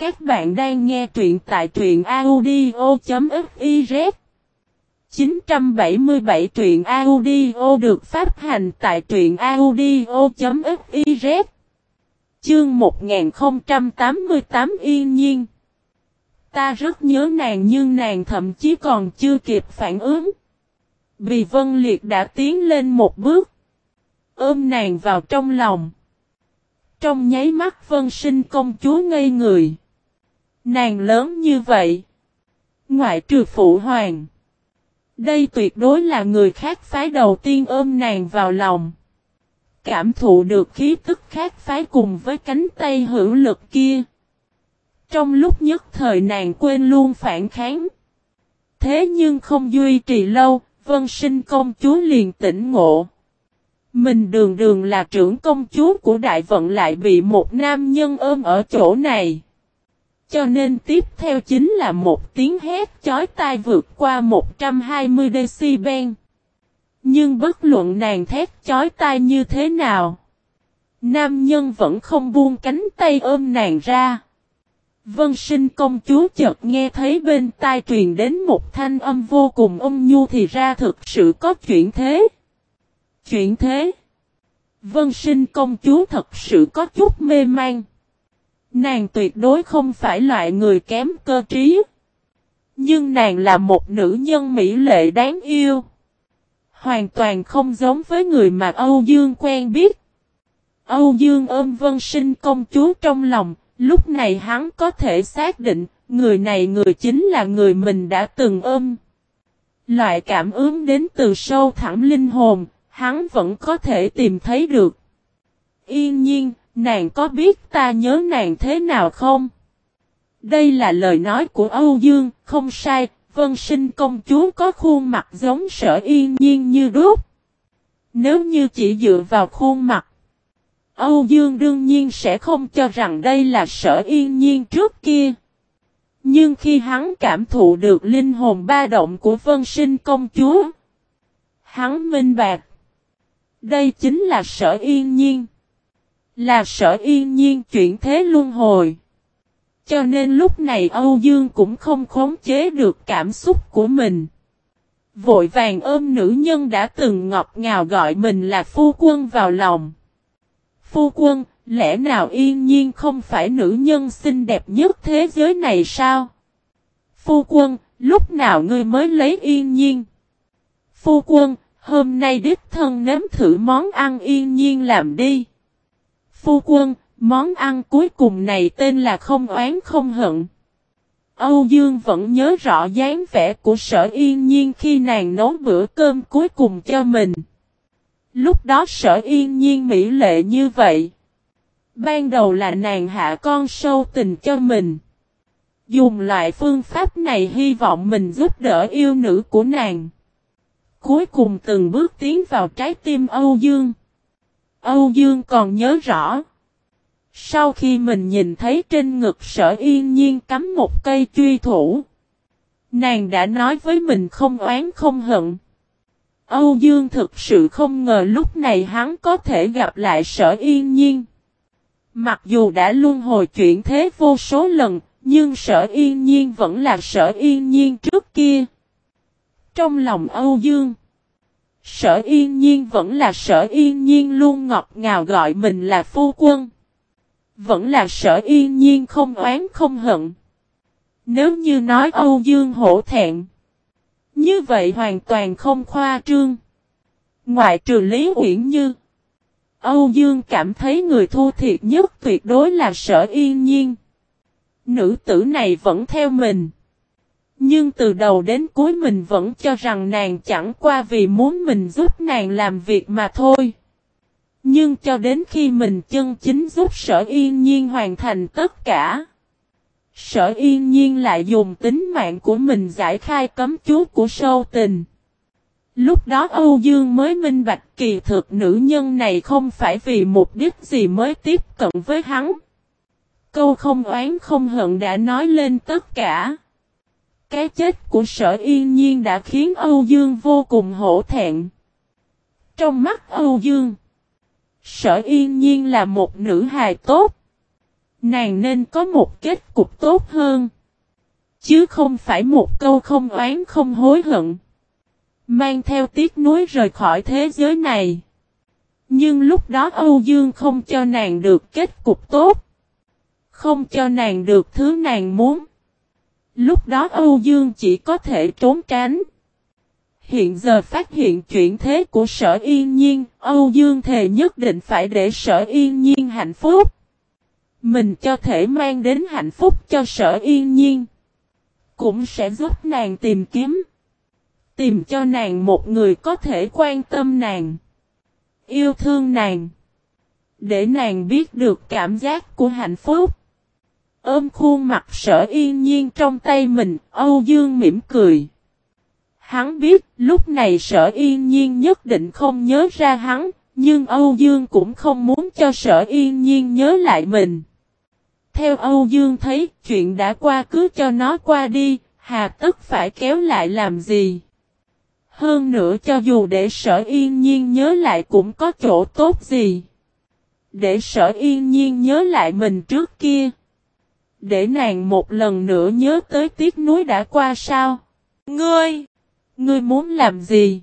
Các bạn đang nghe truyện tại truyện audio.fiz 977 truyện audio được phát hành tại truyện audio.fiz Chương 1088 yên nhiên Ta rất nhớ nàng nhưng nàng thậm chí còn chưa kịp phản ứng. Vì Vân Liệt đã tiến lên một bước. Ôm nàng vào trong lòng. Trong nháy mắt Vân sinh công chúa ngây người. Nàng lớn như vậy. Ngoại trừ phụ hoàng. Đây tuyệt đối là người khác phái đầu tiên ôm nàng vào lòng. Cảm thụ được khí tức khác phái cùng với cánh tay hữu lực kia. Trong lúc nhất thời nàng quên luôn phản kháng. Thế nhưng không duy trì lâu, vân sinh công chúa liền tỉnh ngộ. Mình đường đường là trưởng công chúa của đại vận lại bị một nam nhân ôm ở chỗ này. Cho nên tiếp theo chính là một tiếng hét chói tai vượt qua 120 decibel. Nhưng bất luận nàng thét chói tai như thế nào. Nam nhân vẫn không buông cánh tay ôm nàng ra. Vân sinh công chúa chợt nghe thấy bên tai truyền đến một thanh âm vô cùng âm nhu thì ra thực sự có chuyện thế. Chuyện thế. Vân sinh công chúa thật sự có chút mê man. Nàng tuyệt đối không phải loại người kém cơ trí. Nhưng nàng là một nữ nhân mỹ lệ đáng yêu. Hoàn toàn không giống với người mà Âu Dương quen biết. Âu Dương ôm vân sinh công chúa trong lòng, lúc này hắn có thể xác định, người này người chính là người mình đã từng ôm. Loại cảm ứng đến từ sâu thẳm linh hồn, hắn vẫn có thể tìm thấy được. Yên nhiên, nàng có biết ta nhớ nàng thế nào không? Đây là lời nói của Âu Dương, không sai, vân sinh công chúa có khuôn mặt giống sở yên nhiên như đúc. Nếu như chỉ dựa vào khuôn mặt, Âu Dương đương nhiên sẽ không cho rằng đây là sở yên nhiên trước kia. Nhưng khi hắn cảm thụ được linh hồn ba động của vân sinh công chúa, hắn minh bạc. Đây chính là sở yên nhiên. Là sở yên nhiên chuyển thế luân hồi. Cho nên lúc này Âu Dương cũng không khống chế được cảm xúc của mình. Vội vàng ôm nữ nhân đã từng ngọt ngào gọi mình là phu quân vào lòng. Phu quân, lẽ nào yên nhiên không phải nữ nhân xinh đẹp nhất thế giới này sao? Phu quân, lúc nào ngươi mới lấy yên nhiên? Phu quân, hôm nay đích thân nếm thử món ăn yên nhiên làm đi. Phu quân, món ăn cuối cùng này tên là không oán không hận. Âu Dương vẫn nhớ rõ dáng vẻ của sở yên nhiên khi nàng nấu bữa cơm cuối cùng cho mình. Lúc đó sở yên nhiên mỹ lệ như vậy. Ban đầu là nàng hạ con sâu tình cho mình. Dùng loại phương pháp này hy vọng mình giúp đỡ yêu nữ của nàng. Cuối cùng từng bước tiến vào trái tim Âu Dương. Âu Dương còn nhớ rõ. Sau khi mình nhìn thấy trên ngực sở yên nhiên cắm một cây truy thủ. Nàng đã nói với mình không oán không hận. Âu Dương thực sự không ngờ lúc này hắn có thể gặp lại sở yên nhiên. Mặc dù đã luân hồi chuyện thế vô số lần, nhưng sở yên nhiên vẫn là sở yên nhiên trước kia. Trong lòng Âu Dương, sở yên nhiên vẫn là sở yên nhiên luôn ngọt ngào gọi mình là phu quân. Vẫn là sở yên nhiên không oán không hận. Nếu như nói Âu Dương hổ thẹn. Như vậy hoàn toàn không khoa trương. Ngoại trừ Lý Uyển Như. Âu Dương cảm thấy người thua thiệt nhất tuyệt đối là sở yên nhiên. Nữ tử này vẫn theo mình. Nhưng từ đầu đến cuối mình vẫn cho rằng nàng chẳng qua vì muốn mình giúp nàng làm việc mà thôi. Nhưng cho đến khi mình chân chính giúp sở yên nhiên hoàn thành tất cả. Sở yên nhiên lại dùng tính mạng của mình giải khai cấm chú của sâu tình. Lúc đó Âu Dương mới minh bạch kỳ thực nữ nhân này không phải vì mục đích gì mới tiếp cận với hắn. Câu không oán không hận đã nói lên tất cả. Cái chết của sở yên nhiên đã khiến Âu Dương vô cùng hổ thẹn. Trong mắt Âu Dương, sở yên nhiên là một nữ hài tốt. Nàng nên có một kết cục tốt hơn. Chứ không phải một câu không oán không hối hận. Mang theo tiếc nuối rời khỏi thế giới này. Nhưng lúc đó Âu Dương không cho nàng được kết cục tốt. Không cho nàng được thứ nàng muốn. Lúc đó Âu Dương chỉ có thể trốn tránh. Hiện giờ phát hiện chuyện thế của sở yên nhiên, Âu Dương thề nhất định phải để sở yên nhiên hạnh phúc. Mình cho thể mang đến hạnh phúc cho sở yên nhiên. Cũng sẽ giúp nàng tìm kiếm. Tìm cho nàng một người có thể quan tâm nàng. Yêu thương nàng. Để nàng biết được cảm giác của hạnh phúc. Ôm khuôn mặt sở yên nhiên trong tay mình, Âu Dương mỉm cười. Hắn biết lúc này sở yên nhiên nhất định không nhớ ra hắn, nhưng Âu Dương cũng không muốn cho sở yên nhiên nhớ lại mình. Theo Âu Dương thấy chuyện đã qua cứ cho nó qua đi, hà tất phải kéo lại làm gì. Hơn nữa cho dù để sở yên nhiên nhớ lại cũng có chỗ tốt gì. Để sở yên nhiên nhớ lại mình trước kia. Để nàng một lần nữa nhớ tới tiếc núi đã qua sao. Ngươi! Ngươi muốn làm gì?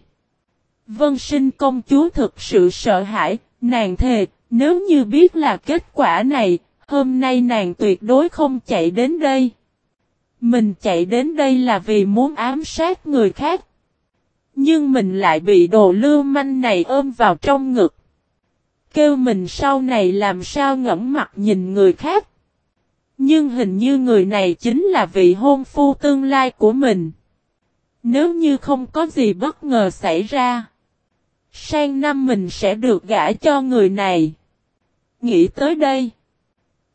Vân sinh công chúa thực sự sợ hãi, nàng thề, nếu như biết là kết quả này, hôm nay nàng tuyệt đối không chạy đến đây. Mình chạy đến đây là vì muốn ám sát người khác. Nhưng mình lại bị đồ lưu manh này ôm vào trong ngực. Kêu mình sau này làm sao ngẫm mặt nhìn người khác. Nhưng hình như người này chính là vị hôn phu tương lai của mình. Nếu như không có gì bất ngờ xảy ra. Sang năm mình sẽ được gả cho người này. Nghĩ tới đây.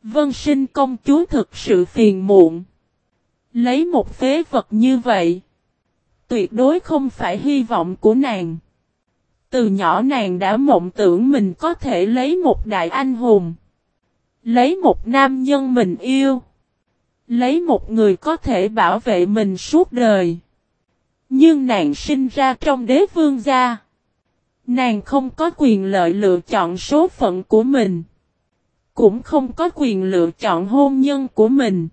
Vân sinh công chúa thực sự phiền muộn. Lấy một phế vật như vậy. Tuyệt đối không phải hy vọng của nàng. Từ nhỏ nàng đã mộng tưởng mình có thể lấy một đại anh hùng. Lấy một nam nhân mình yêu. Lấy một người có thể bảo vệ mình suốt đời. Nhưng nàng sinh ra trong đế vương gia. Nàng không có quyền lợi lựa chọn số phận của mình. Cũng không có quyền lựa chọn hôn nhân của mình.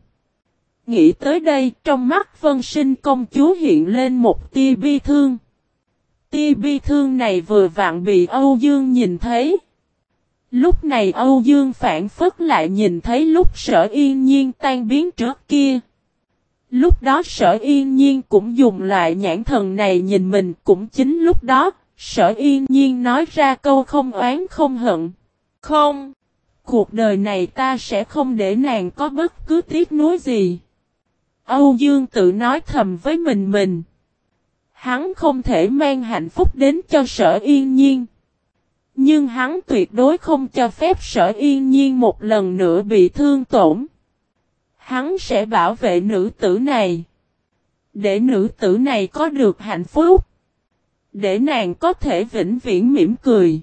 Nghĩ tới đây, trong mắt vân sinh công chúa hiện lên một tia bi thương. Tia bi thương này vừa vặn bị Âu Dương nhìn thấy. Lúc này Âu Dương phản phất lại nhìn thấy lúc sở yên nhiên tan biến trước kia. Lúc đó sở yên nhiên cũng dùng loại nhãn thần này nhìn mình cũng chính lúc đó, sở yên nhiên nói ra câu không oán không hận. Không, cuộc đời này ta sẽ không để nàng có bất cứ tiếc nuối gì. Âu Dương tự nói thầm với mình mình. Hắn không thể mang hạnh phúc đến cho sở yên nhiên. Nhưng hắn tuyệt đối không cho phép sở yên nhiên một lần nữa bị thương tổn. Hắn sẽ bảo vệ nữ tử này. Để nữ tử này có được hạnh phúc. Để nàng có thể vĩnh viễn mỉm cười.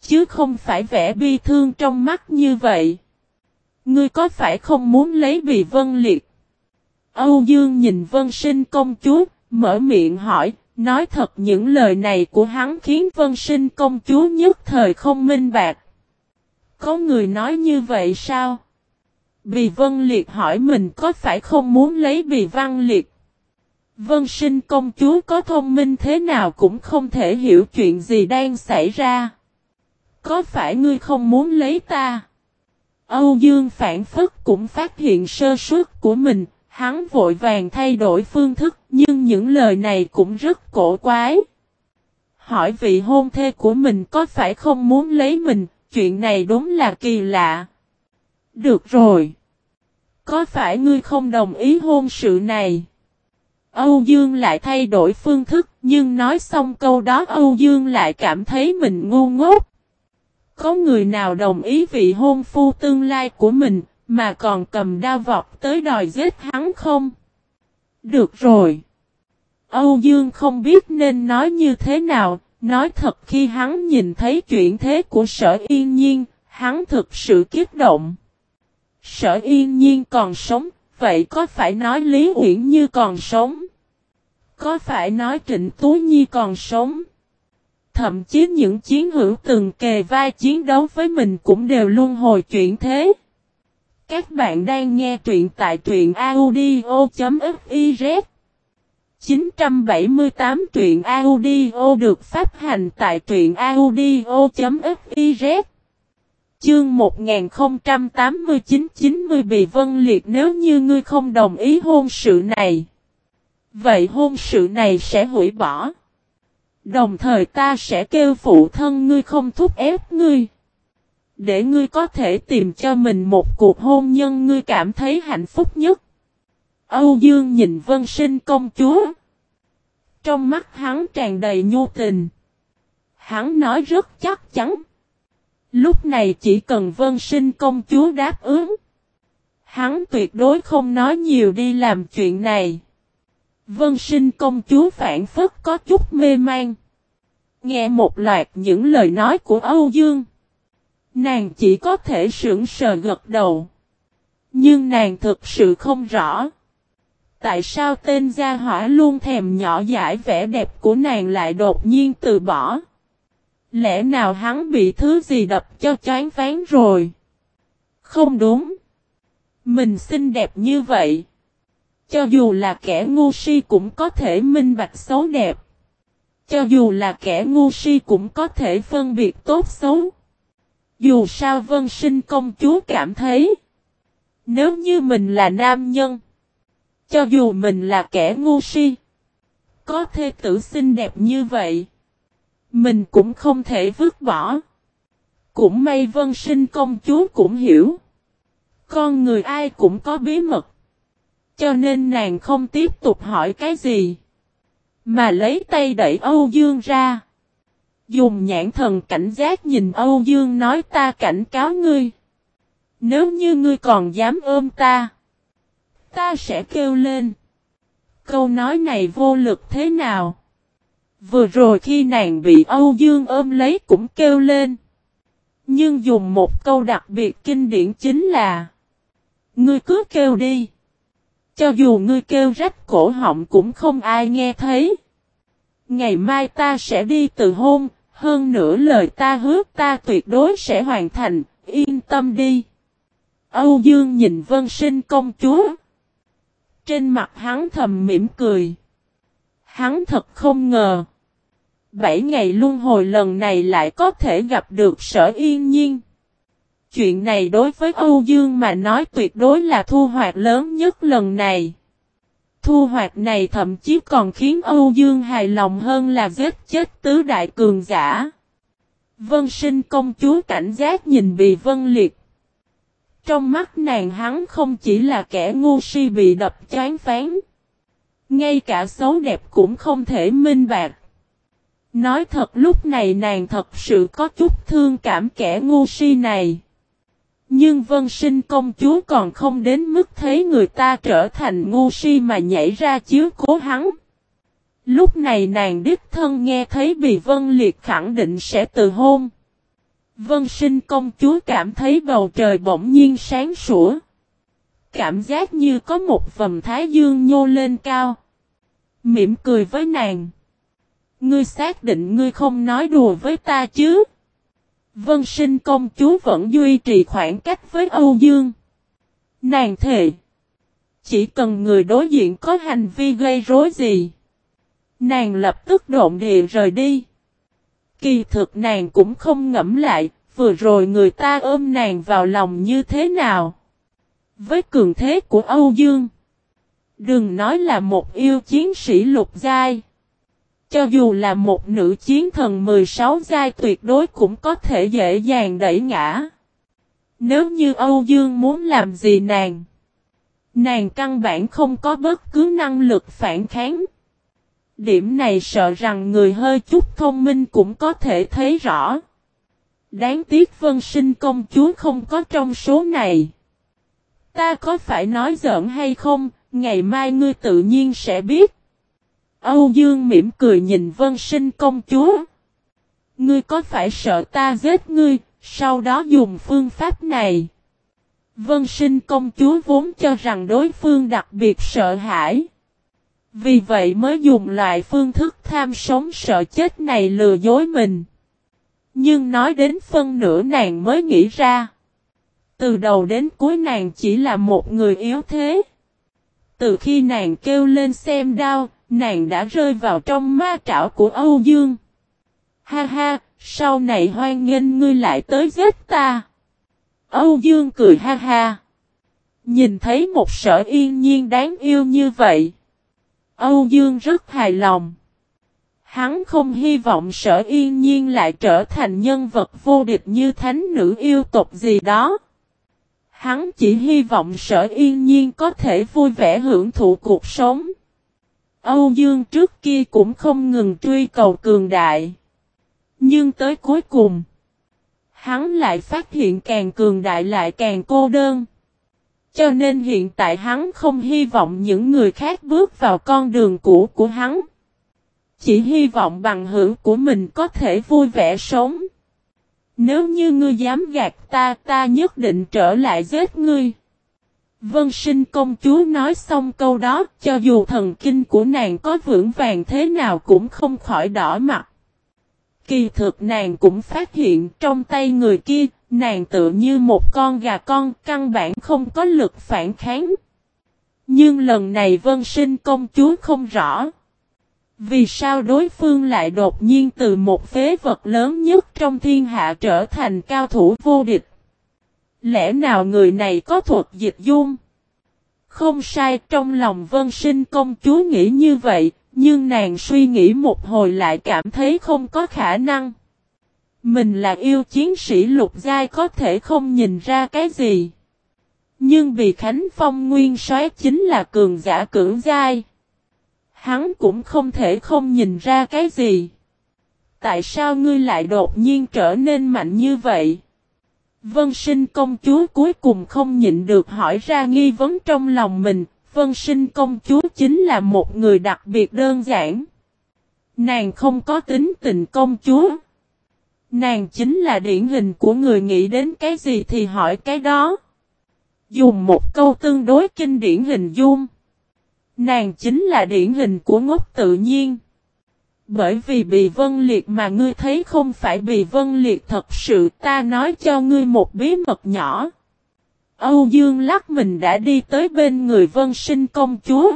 Chứ không phải vẻ bi thương trong mắt như vậy. Ngươi có phải không muốn lấy bị vân liệt? Âu Dương nhìn vân sinh công chúa, mở miệng hỏi, nói thật những lời này của hắn khiến vân sinh công chúa nhất thời không minh bạc. Có người nói như vậy sao? Bì Vân Liệt hỏi mình có phải không muốn lấy Bì Văn Liệt. Vân sinh công chúa có thông minh thế nào cũng không thể hiểu chuyện gì đang xảy ra. Có phải ngươi không muốn lấy ta? Âu Dương phản phất cũng phát hiện sơ suất của mình, hắn vội vàng thay đổi phương thức, nhưng những lời này cũng rất cổ quái. Hỏi vị hôn thê của mình có phải không muốn lấy mình, chuyện này đúng là kỳ lạ. Được rồi. Có phải ngươi không đồng ý hôn sự này? Âu Dương lại thay đổi phương thức, nhưng nói xong câu đó Âu Dương lại cảm thấy mình ngu ngốc. Có người nào đồng ý vị hôn phu tương lai của mình, mà còn cầm đao vọc tới đòi giết hắn không? Được rồi. Âu Dương không biết nên nói như thế nào, nói thật khi hắn nhìn thấy chuyện thế của sở yên nhiên, hắn thực sự kiếp động. Sở yên nhiên còn sống, vậy có phải nói Lý Uyển Như còn sống? Có phải nói Trịnh Tú Nhi còn sống? Thậm chí những chiến hữu từng kề vai chiến đấu với mình cũng đều luôn hồi chuyện thế. Các bạn đang nghe truyện tại truyện audio.fiz 978 truyện audio được phát hành tại truyện audio.fiz Chương 1089-90 bị vân liệt nếu như ngươi không đồng ý hôn sự này. Vậy hôn sự này sẽ hủy bỏ. Đồng thời ta sẽ kêu phụ thân ngươi không thúc ép ngươi. Để ngươi có thể tìm cho mình một cuộc hôn nhân ngươi cảm thấy hạnh phúc nhất. Âu Dương nhìn vân sinh công chúa. Trong mắt hắn tràn đầy nhu tình. Hắn nói rất chắc chắn. Lúc này chỉ cần vân sinh công chúa đáp ứng. Hắn tuyệt đối không nói nhiều đi làm chuyện này. Vân sinh công chúa phản phất có chút mê man. Nghe một loạt những lời nói của Âu Dương. Nàng chỉ có thể sững sờ gật đầu. Nhưng nàng thực sự không rõ. Tại sao tên gia hỏa luôn thèm nhỏ giải vẻ đẹp của nàng lại đột nhiên từ bỏ? Lẽ nào hắn bị thứ gì đập cho chán ván rồi? Không đúng. Mình xinh đẹp như vậy. Cho dù là kẻ ngu si cũng có thể minh bạch xấu đẹp. Cho dù là kẻ ngu si cũng có thể phân biệt tốt xấu. Dù sao vân sinh công chúa cảm thấy. Nếu như mình là nam nhân. Cho dù mình là kẻ ngu si. Có thê tử xinh đẹp như vậy. Mình cũng không thể vứt bỏ. Cũng may vân sinh công chúa cũng hiểu. Con người ai cũng có bí mật. Cho nên nàng không tiếp tục hỏi cái gì. Mà lấy tay đẩy Âu Dương ra. Dùng nhãn thần cảnh giác nhìn Âu Dương nói ta cảnh cáo ngươi. Nếu như ngươi còn dám ôm ta. Ta sẽ kêu lên. Câu nói này vô lực thế nào? Vừa rồi khi nàng bị Âu Dương ôm lấy cũng kêu lên. Nhưng dùng một câu đặc biệt kinh điển chính là Ngươi cứ kêu đi. Cho dù ngươi kêu rách cổ họng cũng không ai nghe thấy. Ngày mai ta sẽ đi từ hôn, hơn nữa lời ta hứa ta tuyệt đối sẽ hoàn thành, yên tâm đi. Âu Dương nhìn vân sinh công chúa. Trên mặt hắn thầm mỉm cười. Hắn thật không ngờ. Bảy ngày luân hồi lần này lại có thể gặp được sở yên nhiên. Chuyện này đối với Âu Dương mà nói tuyệt đối là thu hoạch lớn nhất lần này. Thu hoạch này thậm chí còn khiến Âu Dương hài lòng hơn là giết chết tứ đại cường giả. Vân sinh công chúa cảnh giác nhìn bị vân liệt. Trong mắt nàng hắn không chỉ là kẻ ngu si bị đập chán phán. Ngay cả xấu đẹp cũng không thể minh bạc. Nói thật lúc này nàng thật sự có chút thương cảm kẻ ngu si này. Nhưng vân sinh công chúa còn không đến mức thấy người ta trở thành ngu si mà nhảy ra chiếu cố hắn. Lúc này nàng đích thân nghe thấy bị vân liệt khẳng định sẽ từ hôn. Vân sinh công chúa cảm thấy bầu trời bỗng nhiên sáng sủa. Cảm giác như có một vầm thái dương nhô lên cao. Mỉm cười với nàng. Ngươi xác định ngươi không nói đùa với ta chứ? Vân sinh công chúa vẫn duy trì khoảng cách với Âu Dương. Nàng thề. Chỉ cần người đối diện có hành vi gây rối gì. Nàng lập tức độn địa rời đi. Kỳ thực nàng cũng không ngẫm lại, vừa rồi người ta ôm nàng vào lòng như thế nào. Với cường thế của Âu Dương. Đừng nói là một yêu chiến sĩ lục giai. Cho dù là một nữ chiến thần 16 giai tuyệt đối cũng có thể dễ dàng đẩy ngã. Nếu như Âu Dương muốn làm gì nàng, nàng căn bản không có bất cứ năng lực phản kháng. Điểm này sợ rằng người hơi chút thông minh cũng có thể thấy rõ. Đáng tiếc vân sinh công chúa không có trong số này. Ta có phải nói giỡn hay không, ngày mai ngươi tự nhiên sẽ biết. Âu Dương mỉm cười nhìn vân sinh công chúa. Ngươi có phải sợ ta giết ngươi, sau đó dùng phương pháp này. Vân sinh công chúa vốn cho rằng đối phương đặc biệt sợ hãi. Vì vậy mới dùng loại phương thức tham sống sợ chết này lừa dối mình. Nhưng nói đến phân nửa nàng mới nghĩ ra. Từ đầu đến cuối nàng chỉ là một người yếu thế. Từ khi nàng kêu lên xem đau, nàng đã rơi vào trong ma trảo của Âu Dương. Ha ha, sau này hoan nghênh ngươi lại tới giết ta. Âu Dương cười ha ha. Nhìn thấy một sở yên nhiên đáng yêu như vậy. Âu Dương rất hài lòng. Hắn không hy vọng sở yên nhiên lại trở thành nhân vật vô địch như thánh nữ yêu tộc gì đó. Hắn chỉ hy vọng sở yên nhiên có thể vui vẻ hưởng thụ cuộc sống. Âu Dương trước kia cũng không ngừng truy cầu cường đại. Nhưng tới cuối cùng, hắn lại phát hiện càng cường đại lại càng cô đơn. Cho nên hiện tại hắn không hy vọng những người khác bước vào con đường cũ của hắn. Chỉ hy vọng bằng hữu của mình có thể vui vẻ sống. Nếu như ngươi dám gạt ta, ta nhất định trở lại giết ngươi. Vân sinh công chúa nói xong câu đó, cho dù thần kinh của nàng có vững vàng thế nào cũng không khỏi đỏ mặt. Kỳ thực nàng cũng phát hiện trong tay người kia, nàng tự như một con gà con, căn bản không có lực phản kháng. Nhưng lần này vân sinh công chúa không rõ. Vì sao đối phương lại đột nhiên từ một phế vật lớn nhất trong thiên hạ trở thành cao thủ vô địch? Lẽ nào người này có thuộc dịch dung? Không sai trong lòng vân sinh công chúa nghĩ như vậy, nhưng nàng suy nghĩ một hồi lại cảm thấy không có khả năng. Mình là yêu chiến sĩ lục giai có thể không nhìn ra cái gì. Nhưng vì Khánh Phong nguyên soái chính là cường giả cưỡng giai. Hắn cũng không thể không nhìn ra cái gì. Tại sao ngươi lại đột nhiên trở nên mạnh như vậy? Vân sinh công chúa cuối cùng không nhịn được hỏi ra nghi vấn trong lòng mình. Vân sinh công chúa chính là một người đặc biệt đơn giản. Nàng không có tính tình công chúa. Nàng chính là điển hình của người nghĩ đến cái gì thì hỏi cái đó. Dùng một câu tương đối kinh điển hình dung. Nàng chính là điển hình của ngốc tự nhiên. Bởi vì bị vân liệt mà ngươi thấy không phải bị vân liệt thật sự ta nói cho ngươi một bí mật nhỏ. Âu Dương lắc mình đã đi tới bên người vân sinh công chúa.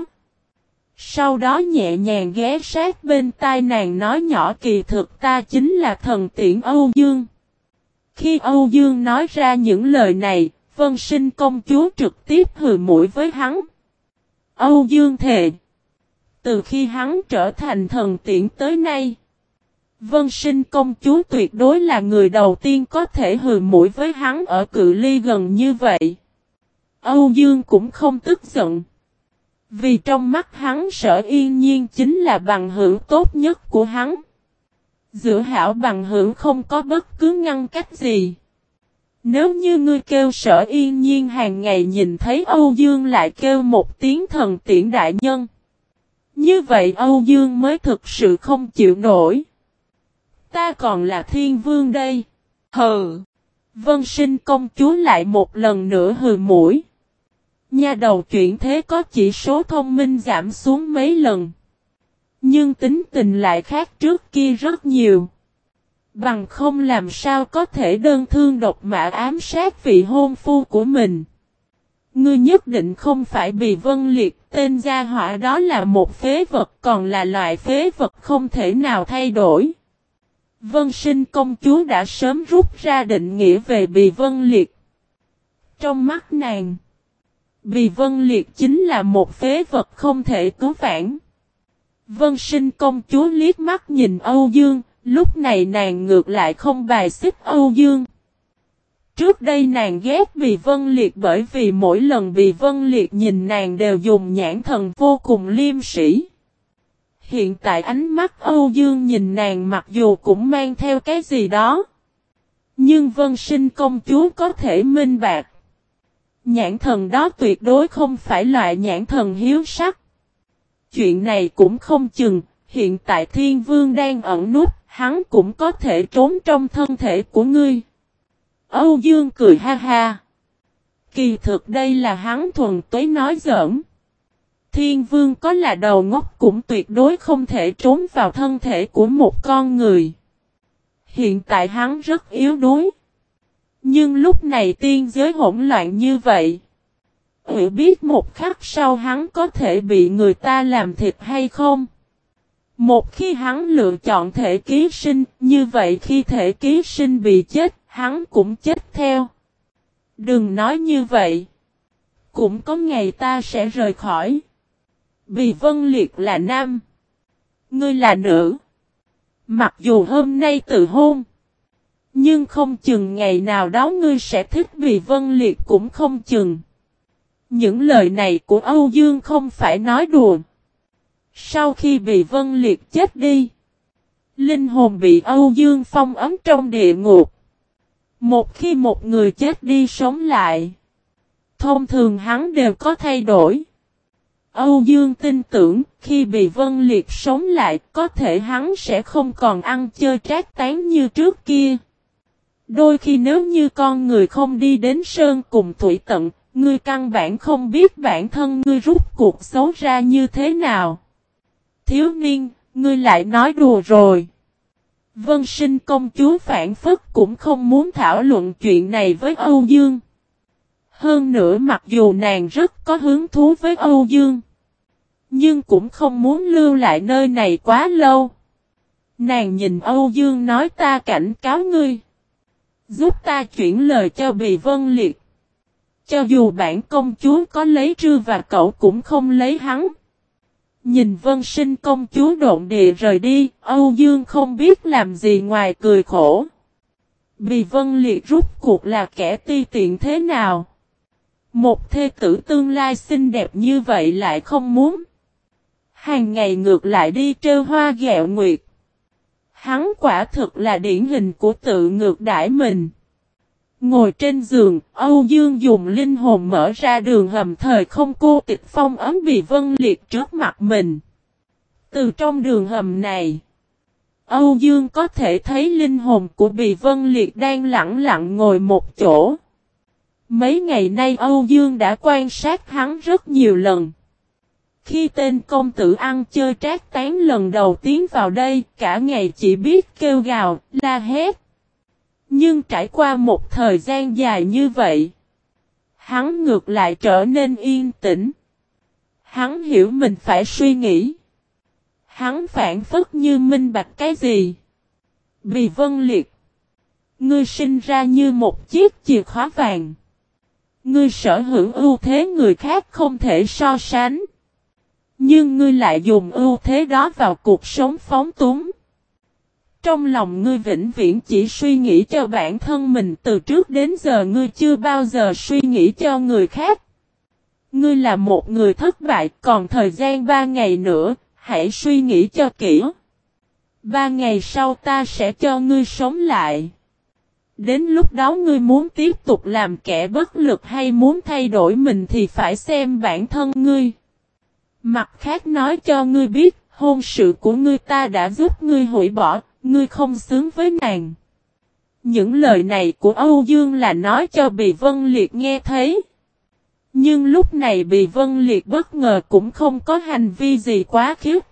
Sau đó nhẹ nhàng ghé sát bên tai nàng nói nhỏ kỳ thực ta chính là thần tiễn Âu Dương. Khi Âu Dương nói ra những lời này, vân sinh công chúa trực tiếp hừ mũi với hắn. Âu Dương thề. Từ khi hắn trở thành thần tiễn tới nay. Vân sinh công chúa tuyệt đối là người đầu tiên có thể hừ mũi với hắn ở cự ly gần như vậy. Âu Dương cũng không tức giận. Vì trong mắt hắn sở yên nhiên chính là bằng hữu tốt nhất của hắn. Giữa hảo bằng hữu không có bất cứ ngăn cách gì. Nếu như ngươi kêu sở yên nhiên hàng ngày nhìn thấy Âu Dương lại kêu một tiếng thần tiễn đại nhân. Như vậy Âu Dương mới thực sự không chịu nổi. Ta còn là thiên vương đây. Hừ. Vân sinh công chúa lại một lần nữa hừ mũi. Nhà đầu chuyển thế có chỉ số thông minh giảm xuống mấy lần. Nhưng tính tình lại khác trước kia rất nhiều. Bằng không làm sao có thể đơn thương độc mã ám sát vị hôn phu của mình. Ngươi nhất định không phải bị vân liệt, tên gia họa đó là một phế vật còn là loại phế vật không thể nào thay đổi. Vân sinh công chúa đã sớm rút ra định nghĩa về bị vân liệt. Trong mắt nàng, bị vân liệt chính là một phế vật không thể cứu vãn. Vân sinh công chúa liếc mắt nhìn Âu Dương, Lúc này nàng ngược lại không bài xích Âu Dương. Trước đây nàng ghét vì Vân Liệt bởi vì mỗi lần vì Vân Liệt nhìn nàng đều dùng nhãn thần vô cùng liêm sĩ. Hiện tại ánh mắt Âu Dương nhìn nàng mặc dù cũng mang theo cái gì đó. Nhưng Vân Sinh công chúa có thể minh bạc. Nhãn thần đó tuyệt đối không phải loại nhãn thần hiếu sắc. Chuyện này cũng không chừng, hiện tại Thiên Vương đang ẩn nút, hắn cũng có thể trốn trong thân thể của ngươi. Âu Dương cười ha ha. Kỳ thực đây là hắn thuần tuế nói giỡn. Thiên vương có là đầu ngốc cũng tuyệt đối không thể trốn vào thân thể của một con người. Hiện tại hắn rất yếu đuối. Nhưng lúc này tiên giới hỗn loạn như vậy. Ủy biết một khắc sau hắn có thể bị người ta làm thịt hay không? Một khi hắn lựa chọn thể ký sinh, như vậy khi thể ký sinh bị chết, hắn cũng chết theo. Đừng nói như vậy. Cũng có ngày ta sẽ rời khỏi. Vì Vân Liệt là nam. Ngươi là nữ. Mặc dù hôm nay tự hôn. Nhưng không chừng ngày nào đó ngươi sẽ thích vì Vân Liệt cũng không chừng. Những lời này của Âu Dương không phải nói đùa. Sau khi bị Vân Liệt chết đi. Linh hồn bị Âu Dương phong ấm trong địa ngục. Một khi một người chết đi sống lại. Thông thường hắn đều có thay đổi. Âu Dương tin tưởng khi bị Vân Liệt sống lại có thể hắn sẽ không còn ăn chơi trác tán như trước kia. Đôi khi nếu như con người không đi đến sơn cùng thủy tận, ngươi căn bản không biết bản thân ngươi rút cuộc xấu ra như thế nào. Thiếu niên, ngươi lại nói đùa rồi. Vân sinh công chúa phản phất cũng không muốn thảo luận chuyện này với Âu Dương. Hơn nữa mặc dù nàng rất có hứng thú với Âu Dương. Nhưng cũng không muốn lưu lại nơi này quá lâu. Nàng nhìn Âu Dương nói ta cảnh cáo ngươi. Giúp ta chuyển lời cho Bì Vân Liệt. Cho dù bản công chúa có lấy trư và cậu cũng không lấy hắn. Nhìn vân sinh công chúa độn địa rời đi, Âu Dương không biết làm gì ngoài cười khổ. Bì vân liệt rút cuộc là kẻ ti tiện thế nào? Một thê tử tương lai xinh đẹp như vậy lại không muốn. Hàng ngày ngược lại đi trêu hoa gẹo nguyệt. Hắn quả thực là điển hình của tự ngược đãi mình. Ngồi trên giường, Âu Dương dùng linh hồn mở ra đường hầm thời không cô tịch phong ấm bị vân liệt trước mặt mình. Từ trong đường hầm này, Âu Dương có thể thấy linh hồn của Bì Vân Liệt đang lặng lặng ngồi một chỗ. Mấy ngày nay Âu Dương đã quan sát hắn rất nhiều lần. Khi tên công tử ăn chơi trác tán lần đầu tiến vào đây, cả ngày chỉ biết kêu gào, la hét. Nhưng trải qua một thời gian dài như vậy, hắn ngược lại trở nên yên tĩnh. Hắn hiểu mình phải suy nghĩ. Hắn phản phất như minh bạch cái gì. Vì vân liệt. Ngươi sinh ra như một chiếc chìa khóa vàng. Ngươi sở hữu ưu thế người khác không thể so sánh. Nhưng ngươi lại dùng ưu thế đó vào cuộc sống phóng túng. Trong lòng ngươi vĩnh viễn chỉ suy nghĩ cho bản thân mình từ trước đến giờ ngươi chưa bao giờ suy nghĩ cho người khác. Ngươi là một người thất bại còn thời gian ba ngày nữa, hãy suy nghĩ cho kỹ. Ba ngày sau ta sẽ cho ngươi sống lại. Đến lúc đó ngươi muốn tiếp tục làm kẻ bất lực hay muốn thay đổi mình thì phải xem bản thân ngươi. Mặt khác nói cho ngươi biết, hôn sự của ngươi ta đã giúp ngươi hủy bỏ, ngươi không xứng với nàng. Những lời này của Âu Dương là nói cho Bì Vân Liệt nghe thấy. Nhưng lúc này Bì Vân Liệt bất ngờ cũng không có hành vi gì quá khiếp.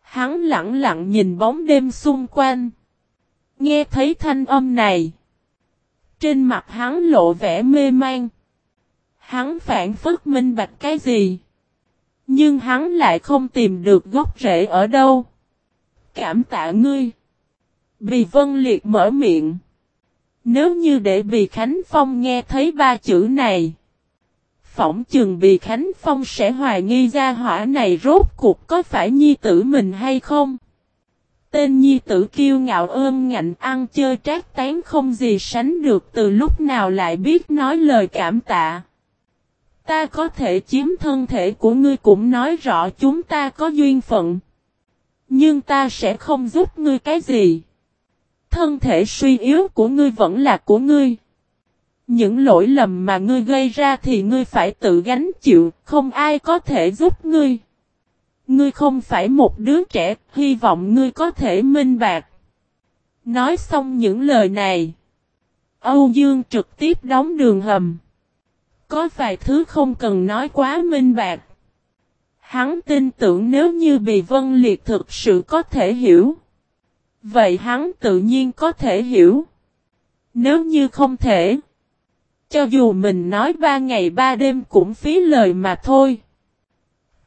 Hắn lặng lặng nhìn bóng đêm xung quanh. Nghe thấy thanh âm này. Trên mặt hắn lộ vẻ mê man. Hắn phản phất minh bạch cái gì. Nhưng hắn lại không tìm được gốc rễ ở đâu. Cảm tạ ngươi. Bì Vân Liệt mở miệng. Nếu như để Bì Khánh Phong nghe thấy ba chữ này. Phỏng chừng Bì Khánh Phong sẽ hoài nghi ra hỏa này rốt cuộc có phải nhi tử mình hay không. Tên nhi tử kiêu ngạo ôm ngạnh ăn chơi trác tán không gì sánh được từ lúc nào lại biết nói lời cảm tạ. Ta có thể chiếm thân thể của ngươi cũng nói rõ chúng ta có duyên phận. Nhưng ta sẽ không giúp ngươi cái gì. Thân thể suy yếu của ngươi vẫn là của ngươi. Những lỗi lầm mà ngươi gây ra thì ngươi phải tự gánh chịu, không ai có thể giúp ngươi. Ngươi không phải một đứa trẻ, hy vọng ngươi có thể minh bạc. Nói xong những lời này. Âu Dương trực tiếp đóng đường hầm. Có vài thứ không cần nói quá minh bạc. Hắn tin tưởng nếu như Bì Vân Liệt thực sự có thể hiểu. Vậy hắn tự nhiên có thể hiểu. Nếu như không thể, cho dù mình nói ba ngày ba đêm cũng phí lời mà thôi.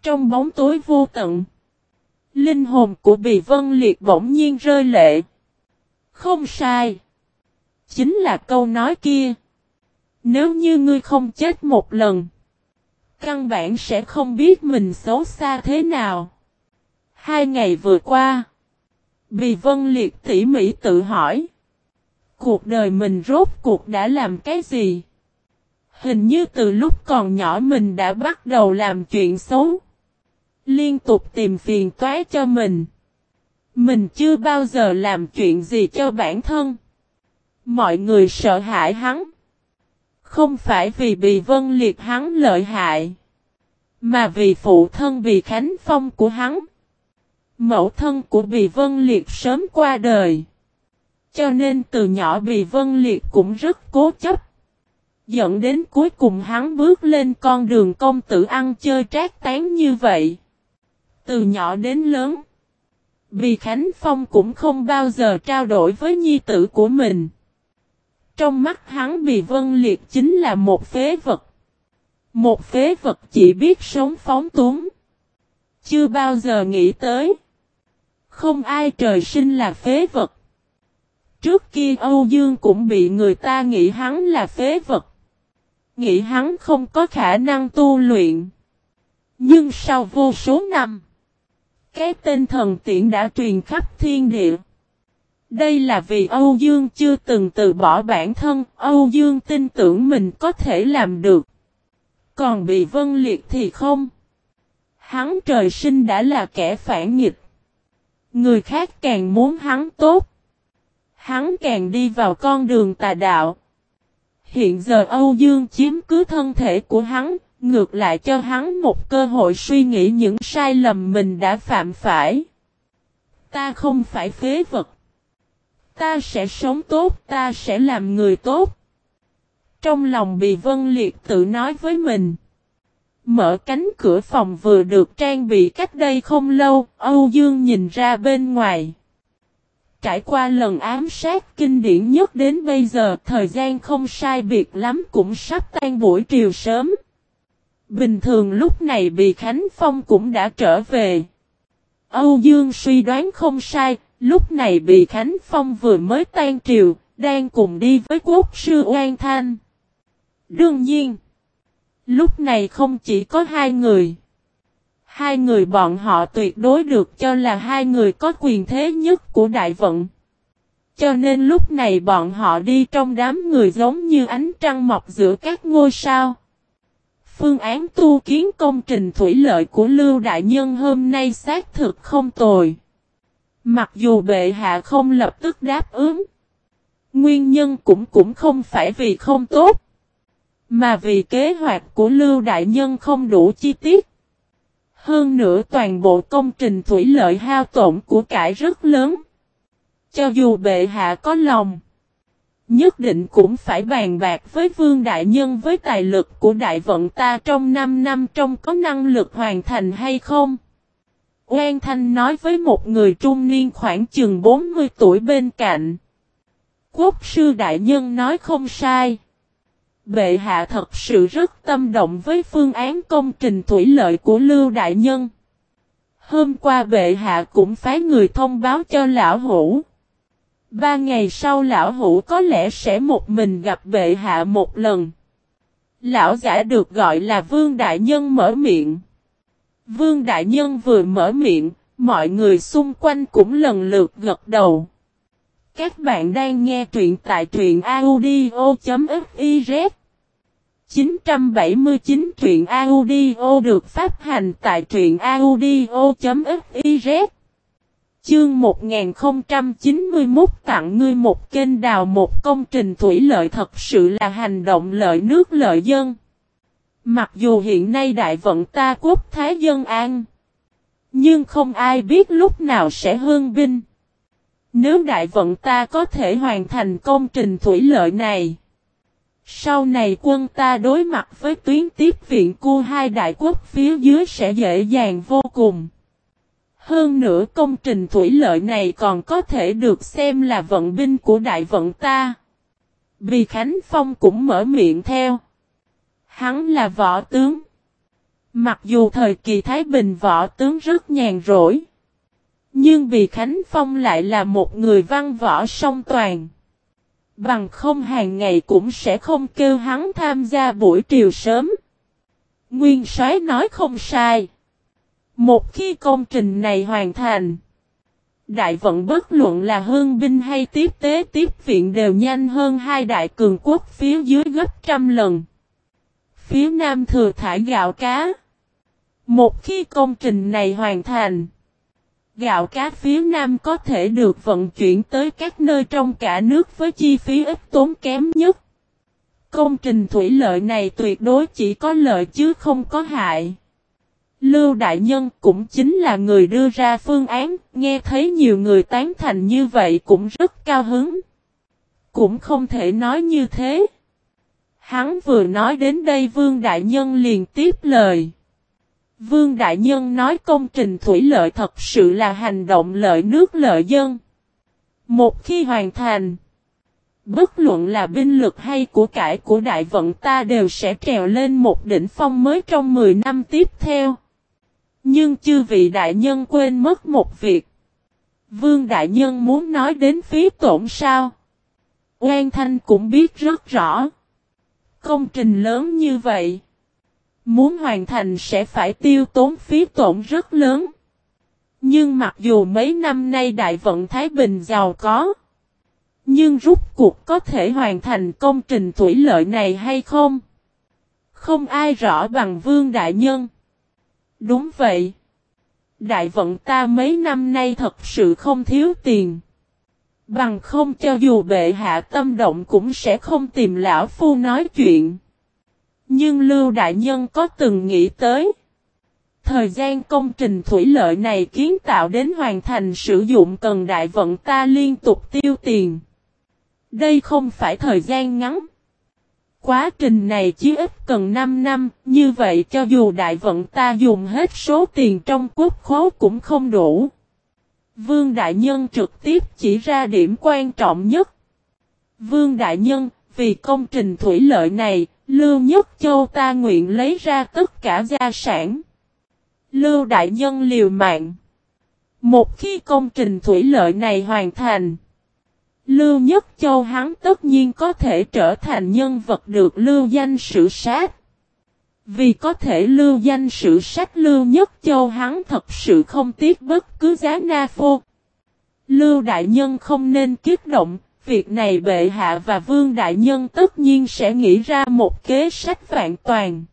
Trong bóng tối vô tận, linh hồn của Bì Vân Liệt bỗng nhiên rơi lệ. Không sai. Chính là câu nói kia. Nếu như ngươi không chết một lần, căn bản sẽ không biết mình xấu xa thế nào. Hai ngày vừa qua, Bì Vân Liệt tỉ mỉ tự hỏi. Cuộc đời mình rốt cuộc đã làm cái gì? Hình như từ lúc còn nhỏ mình đã bắt đầu làm chuyện xấu. Liên tục tìm phiền toái cho mình. Mình chưa bao giờ làm chuyện gì cho bản thân. Mọi người sợ hãi hắn. Không phải vì bị vân liệt hắn lợi hại. Mà vì phụ thân bị khánh phong của hắn. Mẫu thân của Bì Vân Liệt sớm qua đời. Cho nên từ nhỏ Bì Vân Liệt cũng rất cố chấp. Dẫn đến cuối cùng hắn bước lên con đường công tử ăn chơi trác tán như vậy. Từ nhỏ đến lớn. Bì Khánh Phong cũng không bao giờ trao đổi với nhi tử của mình. Trong mắt hắn Bì Vân Liệt chính là một phế vật. Một phế vật chỉ biết sống phóng túng. Chưa bao giờ nghĩ tới. Không ai trời sinh là phế vật. Trước kia Âu Dương cũng bị người ta nghĩ hắn là phế vật. Nghĩ hắn không có khả năng tu luyện. Nhưng sau vô số năm, cái tên thần tiện đã truyền khắp thiên địa. Đây là vì Âu Dương chưa từng từ bỏ bản thân, Âu Dương tin tưởng mình có thể làm được. Còn bị vân liệt thì không. Hắn trời sinh đã là kẻ phản nghịch. Người khác càng muốn hắn tốt. Hắn càng đi vào con đường tà đạo. Hiện giờ Âu Dương chiếm cứ thân thể của hắn, ngược lại cho hắn một cơ hội suy nghĩ những sai lầm mình đã phạm phải. Ta không phải phế vật. Ta sẽ sống tốt, ta sẽ làm người tốt. Trong lòng bị Vân Liệt tự nói với mình. Mở cánh cửa phòng vừa được trang bị cách đây không lâu, Âu Dương nhìn ra bên ngoài. Trải qua lần ám sát kinh điển nhất đến bây giờ, thời gian không sai biệt lắm cũng sắp tan buổi chiều sớm. Bình thường lúc này bị Khánh Phong cũng đã trở về. Âu Dương suy đoán không sai, lúc này bị Khánh Phong vừa mới tan triều, đang cùng đi với quốc sư Oan Thanh. Đương nhiên, Lúc này không chỉ có hai người. Hai người bọn họ tuyệt đối được cho là hai người có quyền thế nhất của đại vận. Cho nên lúc này bọn họ đi trong đám người giống như ánh trăng mọc giữa các ngôi sao. Phương án tu kiến công trình thủy lợi của Lưu Đại Nhân hôm nay xác thực không tồi. Mặc dù bệ hạ không lập tức đáp ứng. Nguyên nhân cũng cũng không phải vì không tốt. Mà vì kế hoạch của Lưu Đại Nhân không đủ chi tiết. Hơn nữa toàn bộ công trình thủy lợi hao tổn của cải rất lớn. Cho dù bệ hạ có lòng. Nhất định cũng phải bàn bạc với Vương Đại Nhân với tài lực của đại vận ta trong 5 năm trong có năng lực hoàn thành hay không. Oan Thanh nói với một người trung niên khoảng chừng 40 tuổi bên cạnh. Quốc sư Đại Nhân nói không sai. Bệ hạ thật sự rất tâm động với phương án công trình thủy lợi của Lưu Đại Nhân. Hôm qua bệ hạ cũng phái người thông báo cho lão hủ. Ba ngày sau lão hủ có lẽ sẽ một mình gặp bệ hạ một lần. Lão giả được gọi là Vương Đại Nhân mở miệng. Vương Đại Nhân vừa mở miệng, mọi người xung quanh cũng lần lượt gật đầu. Các bạn đang nghe truyện tại truyện audio.fiz 979 truyện audio được phát hành tại truyện audio.fiz Chương 1091 tặng ngươi một kênh đào một công trình thủy lợi thật sự là hành động lợi nước lợi dân. Mặc dù hiện nay đại vận ta quốc thái dân an. Nhưng không ai biết lúc nào sẽ hương binh. Nếu đại vận ta có thể hoàn thành công trình thủy lợi này. Sau này quân ta đối mặt với tuyến tiếp viện của hai đại quốc phía dưới sẽ dễ dàng vô cùng. Hơn nữa công trình thủy lợi này còn có thể được xem là vận binh của đại vận ta. Bì Khánh Phong cũng mở miệng theo. Hắn là võ tướng. Mặc dù thời kỳ Thái Bình võ tướng rất nhàn rỗi. Nhưng vì Khánh Phong lại là một người văn võ song toàn. Bằng không hàng ngày cũng sẽ không kêu hắn tham gia buổi triều sớm. Nguyên soái nói không sai. Một khi công trình này hoàn thành. Đại vận bất luận là hương binh hay tiếp tế tiếp viện đều nhanh hơn hai đại cường quốc phía dưới gấp trăm lần. Phía nam thừa thải gạo cá. Một khi công trình này hoàn thành. Gạo cá phía Nam có thể được vận chuyển tới các nơi trong cả nước với chi phí ít tốn kém nhất. Công trình thủy lợi này tuyệt đối chỉ có lợi chứ không có hại. Lưu Đại Nhân cũng chính là người đưa ra phương án, nghe thấy nhiều người tán thành như vậy cũng rất cao hứng. Cũng không thể nói như thế. Hắn vừa nói đến đây Vương Đại Nhân liền tiếp lời. Vương Đại Nhân nói công trình thủy lợi thật sự là hành động lợi nước lợi dân. Một khi hoàn thành, bất luận là binh lực hay của cải của đại vận ta đều sẽ trèo lên một đỉnh phong mới trong 10 năm tiếp theo. Nhưng chư vị đại nhân quên mất một việc. Vương Đại Nhân muốn nói đến phí tổn sao? Oan Thanh cũng biết rất rõ. Công trình lớn như vậy. Muốn hoàn thành sẽ phải tiêu tốn phí tổn rất lớn. Nhưng mặc dù mấy năm nay Đại vận Thái Bình giàu có. Nhưng rút cuộc có thể hoàn thành công trình thủy lợi này hay không? Không ai rõ bằng Vương Đại Nhân. Đúng vậy. Đại vận ta mấy năm nay thật sự không thiếu tiền. Bằng không cho dù bệ hạ tâm động cũng sẽ không tìm lão phu nói chuyện. Nhưng Lưu Đại Nhân có từng nghĩ tới. Thời gian công trình thủy lợi này kiến tạo đến hoàn thành sử dụng cần đại vận ta liên tục tiêu tiền. Đây không phải thời gian ngắn. Quá trình này chỉ ít cần 5 năm, như vậy cho dù đại vận ta dùng hết số tiền trong quốc khố cũng không đủ. Vương Đại Nhân trực tiếp chỉ ra điểm quan trọng nhất. Vương Đại Nhân, vì công trình thủy lợi này, Lưu Nhất Châu ta nguyện lấy ra tất cả gia sản. Lưu Đại Nhân liều mạng. Một khi công trình thủy lợi này hoàn thành, Lưu Nhất Châu hắn tất nhiên có thể trở thành nhân vật được lưu danh sử sát. Vì có thể lưu danh sự sách Lưu Nhất Châu hắn thật sự không tiếc bất cứ giá na phô. Lưu Đại Nhân không nên kiếp động, việc này bệ hạ và vương đại nhân tất nhiên sẽ nghĩ ra một kế sách vạn toàn.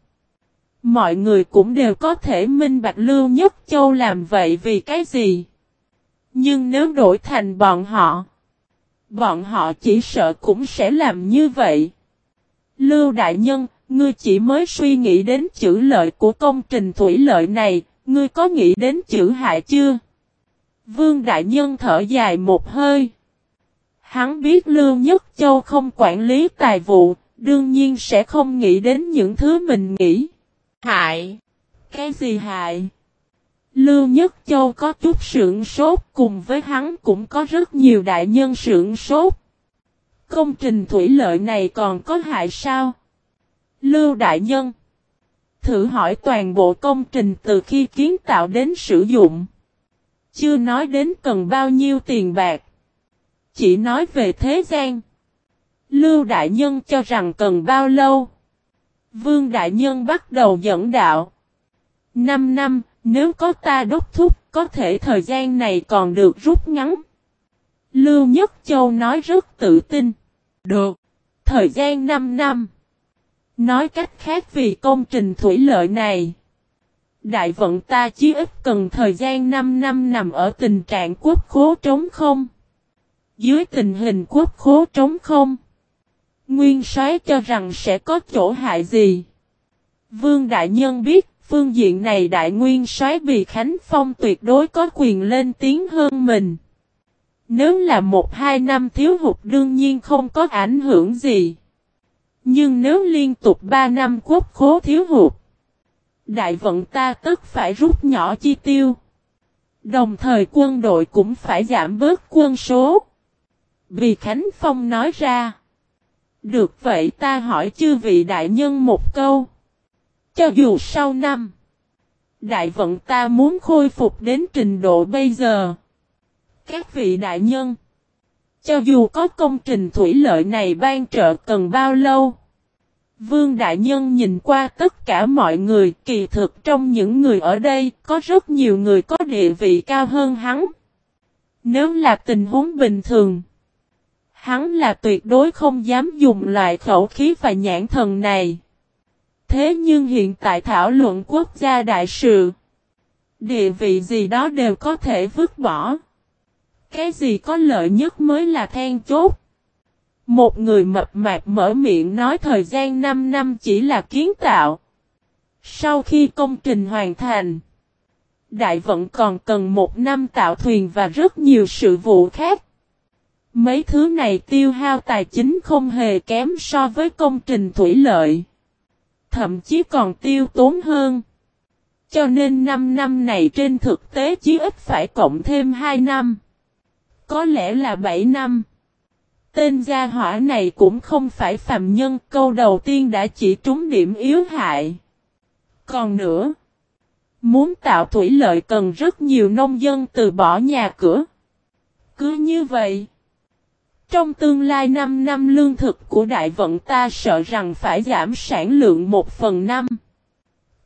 Mọi người cũng đều có thể minh bạch Lưu Nhất Châu làm vậy vì cái gì. Nhưng nếu đổi thành bọn họ, bọn họ chỉ sợ cũng sẽ làm như vậy. Lưu Đại Nhân, ngươi chỉ mới suy nghĩ đến chữ lợi của công trình thủy lợi này, ngươi có nghĩ đến chữ hại chưa? Vương Đại Nhân thở dài một hơi. Hắn biết Lưu Nhất Châu không quản lý tài vụ, đương nhiên sẽ không nghĩ đến những thứ mình nghĩ. Hại? Cái gì hại? Lưu Nhất Châu có chút sưởng sốt cùng với hắn cũng có rất nhiều đại nhân sưởng sốt. Công trình thủy lợi này còn có hại sao? Lưu Đại Nhân Thử hỏi toàn bộ công trình từ khi kiến tạo đến sử dụng. Chưa nói đến cần bao nhiêu tiền bạc. Chỉ nói về thế gian. Lưu Đại Nhân cho rằng cần bao lâu. Vương Đại Nhân bắt đầu dẫn đạo. Năm năm, nếu có ta đốc thúc, có thể thời gian này còn được rút ngắn. Lưu Nhất Châu nói rất tự tin. Được. Thời gian 5 năm. Nói cách khác vì công trình thủy lợi này. Đại vận ta chỉ ít cần thời gian 5 năm nằm ở tình trạng quốc khố trống không. Dưới tình hình quốc khố trống không. Nguyên soái cho rằng sẽ có chỗ hại gì. Vương Đại Nhân biết, phương diện này Đại Nguyên soái vì Khánh Phong tuyệt đối có quyền lên tiếng hơn mình. Nếu là một hai năm thiếu hụt đương nhiên không có ảnh hưởng gì. Nhưng nếu liên tục ba năm quốc khố thiếu hụt, đại vận ta tức phải rút nhỏ chi tiêu. Đồng thời quân đội cũng phải giảm bớt quân số. vì Khánh Phong nói ra. Được vậy ta hỏi chư vị đại nhân một câu. Cho dù sau năm, đại vận ta muốn khôi phục đến trình độ bây giờ. Các vị đại nhân, cho dù có công trình thủy lợi này ban trợ cần bao lâu? Vương Đại Nhân nhìn qua tất cả mọi người, kỳ thực trong những người ở đây, có rất nhiều người có địa vị cao hơn hắn. Nếu là tình huống bình thường, hắn là tuyệt đối không dám dùng loại khẩu khí và nhãn thần này. Thế nhưng hiện tại thảo luận quốc gia đại sự, địa vị gì đó đều có thể vứt bỏ. Cái gì có lợi nhất mới là then chốt. Một người mập mạp mở miệng nói thời gian 5 năm chỉ là kiến tạo. Sau khi công trình hoàn thành, đại vận còn cần một năm tạo thuyền và rất nhiều sự vụ khác. Mấy thứ này tiêu hao tài chính không hề kém so với công trình thủy lợi. Thậm chí còn tiêu tốn hơn. Cho nên 5 năm này trên thực tế chí ít phải cộng thêm 2 năm. Có lẽ là 7 năm. Tên gia hỏa này cũng không phải phàm nhân, câu đầu tiên đã chỉ trúng điểm yếu hại. Còn nữa, muốn tạo thủy lợi cần rất nhiều nông dân từ bỏ nhà cửa. Cứ như vậy, trong tương lai 5 năm lương thực của đại vận ta sợ rằng phải giảm sản lượng 1 phần 5.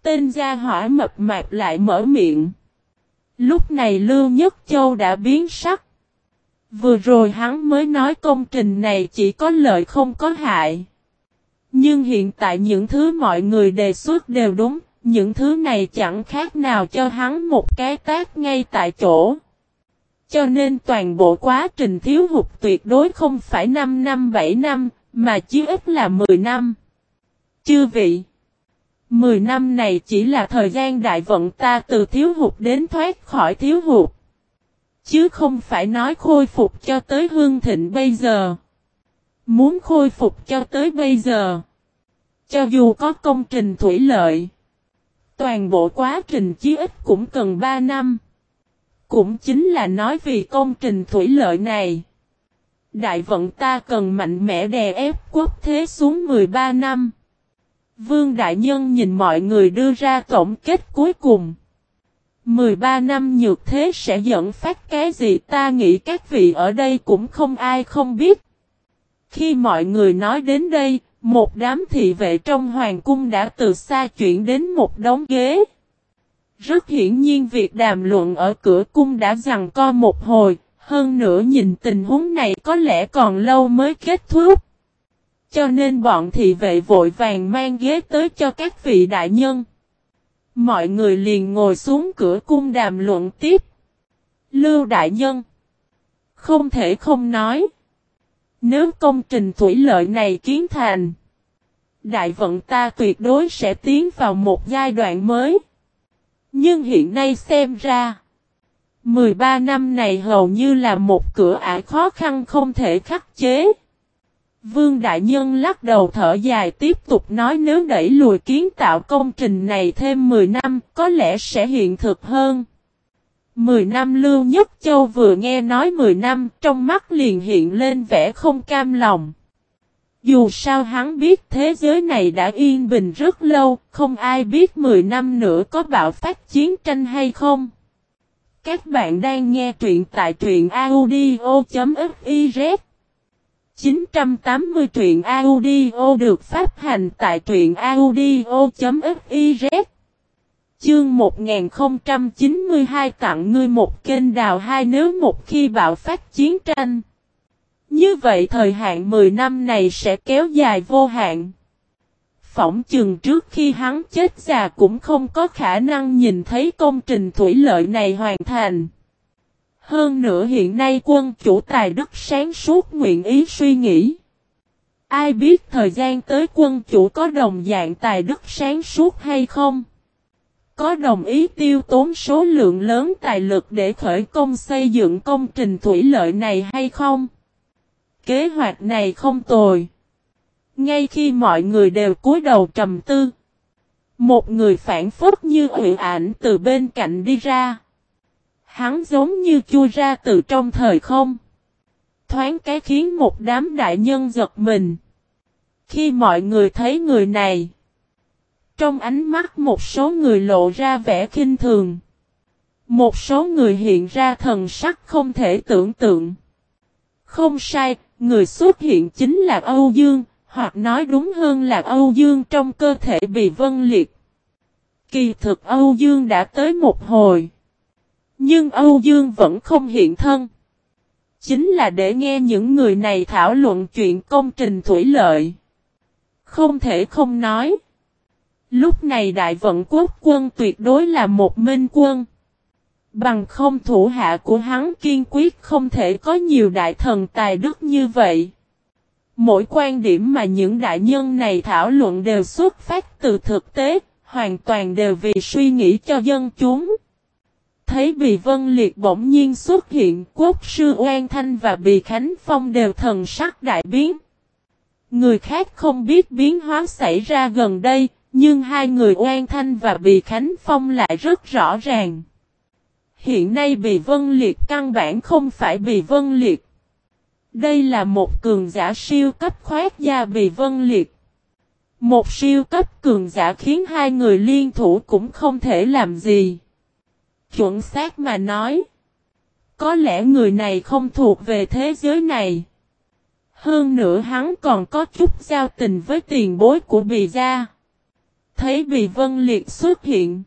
Tên gia hỏa mập mạp lại mở miệng. Lúc này Lưu Nhất Châu đã biến sắc. Vừa rồi hắn mới nói công trình này chỉ có lợi không có hại. Nhưng hiện tại những thứ mọi người đề xuất đều đúng, những thứ này chẳng khác nào cho hắn một cái tác ngay tại chỗ. Cho nên toàn bộ quá trình thiếu hụt tuyệt đối không phải 5 năm 7 năm, mà chí ít là 10 năm. Chư vị, 10 năm này chỉ là thời gian đại vận ta từ thiếu hụt đến thoát khỏi thiếu hụt. Chứ không phải nói khôi phục cho tới hương thịnh bây giờ. Muốn khôi phục cho tới bây giờ. Cho dù có công trình thủy lợi. Toàn bộ quá trình chí ít cũng cần 3 năm. Cũng chính là nói vì công trình thủy lợi này. Đại vận ta cần mạnh mẽ đè ép quốc thế xuống 13 năm. Vương Đại Nhân nhìn mọi người đưa ra tổng kết cuối cùng. 13 năm nhược thế sẽ dẫn phát cái gì ta nghĩ các vị ở đây cũng không ai không biết. Khi mọi người nói đến đây, một đám thị vệ trong hoàng cung đã từ xa chuyển đến một đống ghế. Rất hiển nhiên việc đàm luận ở cửa cung đã rằng co một hồi, hơn nữa nhìn tình huống này có lẽ còn lâu mới kết thúc. Cho nên bọn thị vệ vội vàng mang ghế tới cho các vị đại nhân. Mọi người liền ngồi xuống cửa cung đàm luận tiếp. Lưu Đại Nhân Không thể không nói. Nếu công trình thủy lợi này kiến thành, đại vận ta tuyệt đối sẽ tiến vào một giai đoạn mới. Nhưng hiện nay xem ra, 13 năm này hầu như là một cửa ải khó khăn không thể khắc chế. Vương Đại Nhân lắc đầu thở dài tiếp tục nói nếu đẩy lùi kiến tạo công trình này thêm 10 năm có lẽ sẽ hiện thực hơn. 10 năm Lưu Nhất Châu vừa nghe nói 10 năm trong mắt liền hiện lên vẻ không cam lòng. Dù sao hắn biết thế giới này đã yên bình rất lâu, không ai biết 10 năm nữa có bạo phát chiến tranh hay không. Các bạn đang nghe truyện tại truyện audio.fif 980 truyện audio được phát hành tại truyện audio.fiz Chương 1092 tặng ngươi một kênh đào hai nếu một khi bạo phát chiến tranh. Như vậy thời hạn 10 năm này sẽ kéo dài vô hạn. Phỏng chừng trước khi hắn chết già cũng không có khả năng nhìn thấy công trình thủy lợi này hoàn thành. Hơn nữa hiện nay quân chủ tài đức sáng suốt nguyện ý suy nghĩ. Ai biết thời gian tới quân chủ có đồng dạng tài đức sáng suốt hay không? Có đồng ý tiêu tốn số lượng lớn tài lực để khởi công xây dựng công trình thủy lợi này hay không? Kế hoạch này không tồi. Ngay khi mọi người đều cúi đầu trầm tư. Một người phản phất như ủy ảnh từ bên cạnh đi ra. Hắn giống như chui ra từ trong thời không. Thoáng cái khiến một đám đại nhân giật mình. Khi mọi người thấy người này, trong ánh mắt một số người lộ ra vẻ kinh thường. Một số người hiện ra thần sắc không thể tưởng tượng. Không sai, người xuất hiện chính là Âu Dương, hoặc nói đúng hơn là Âu Dương trong cơ thể bị vân liệt. Kỳ thực Âu Dương đã tới một hồi. Nhưng Âu Dương vẫn không hiện thân. Chính là để nghe những người này thảo luận chuyện công trình thủy lợi. Không thể không nói. Lúc này đại vận quốc quân tuyệt đối là một minh quân. Bằng không thủ hạ của hắn kiên quyết không thể có nhiều đại thần tài đức như vậy. Mỗi quan điểm mà những đại nhân này thảo luận đều xuất phát từ thực tế, hoàn toàn đều vì suy nghĩ cho dân chúng. Thấy Bì Vân Liệt bỗng nhiên xuất hiện, quốc sư Oan Thanh và Bì Khánh Phong đều thần sắc đại biến. Người khác không biết biến hóa xảy ra gần đây, nhưng hai người Oan Thanh và Bì Khánh Phong lại rất rõ ràng. Hiện nay Bì Vân Liệt căn bản không phải Bì Vân Liệt. Đây là một cường giả siêu cấp khoát gia Bì Vân Liệt. Một siêu cấp cường giả khiến hai người liên thủ cũng không thể làm gì. Chuẩn xác mà nói. Có lẽ người này không thuộc về thế giới này. Hơn nữa hắn còn có chút giao tình với tiền bối của bì gia. Thấy bì vân liệt xuất hiện.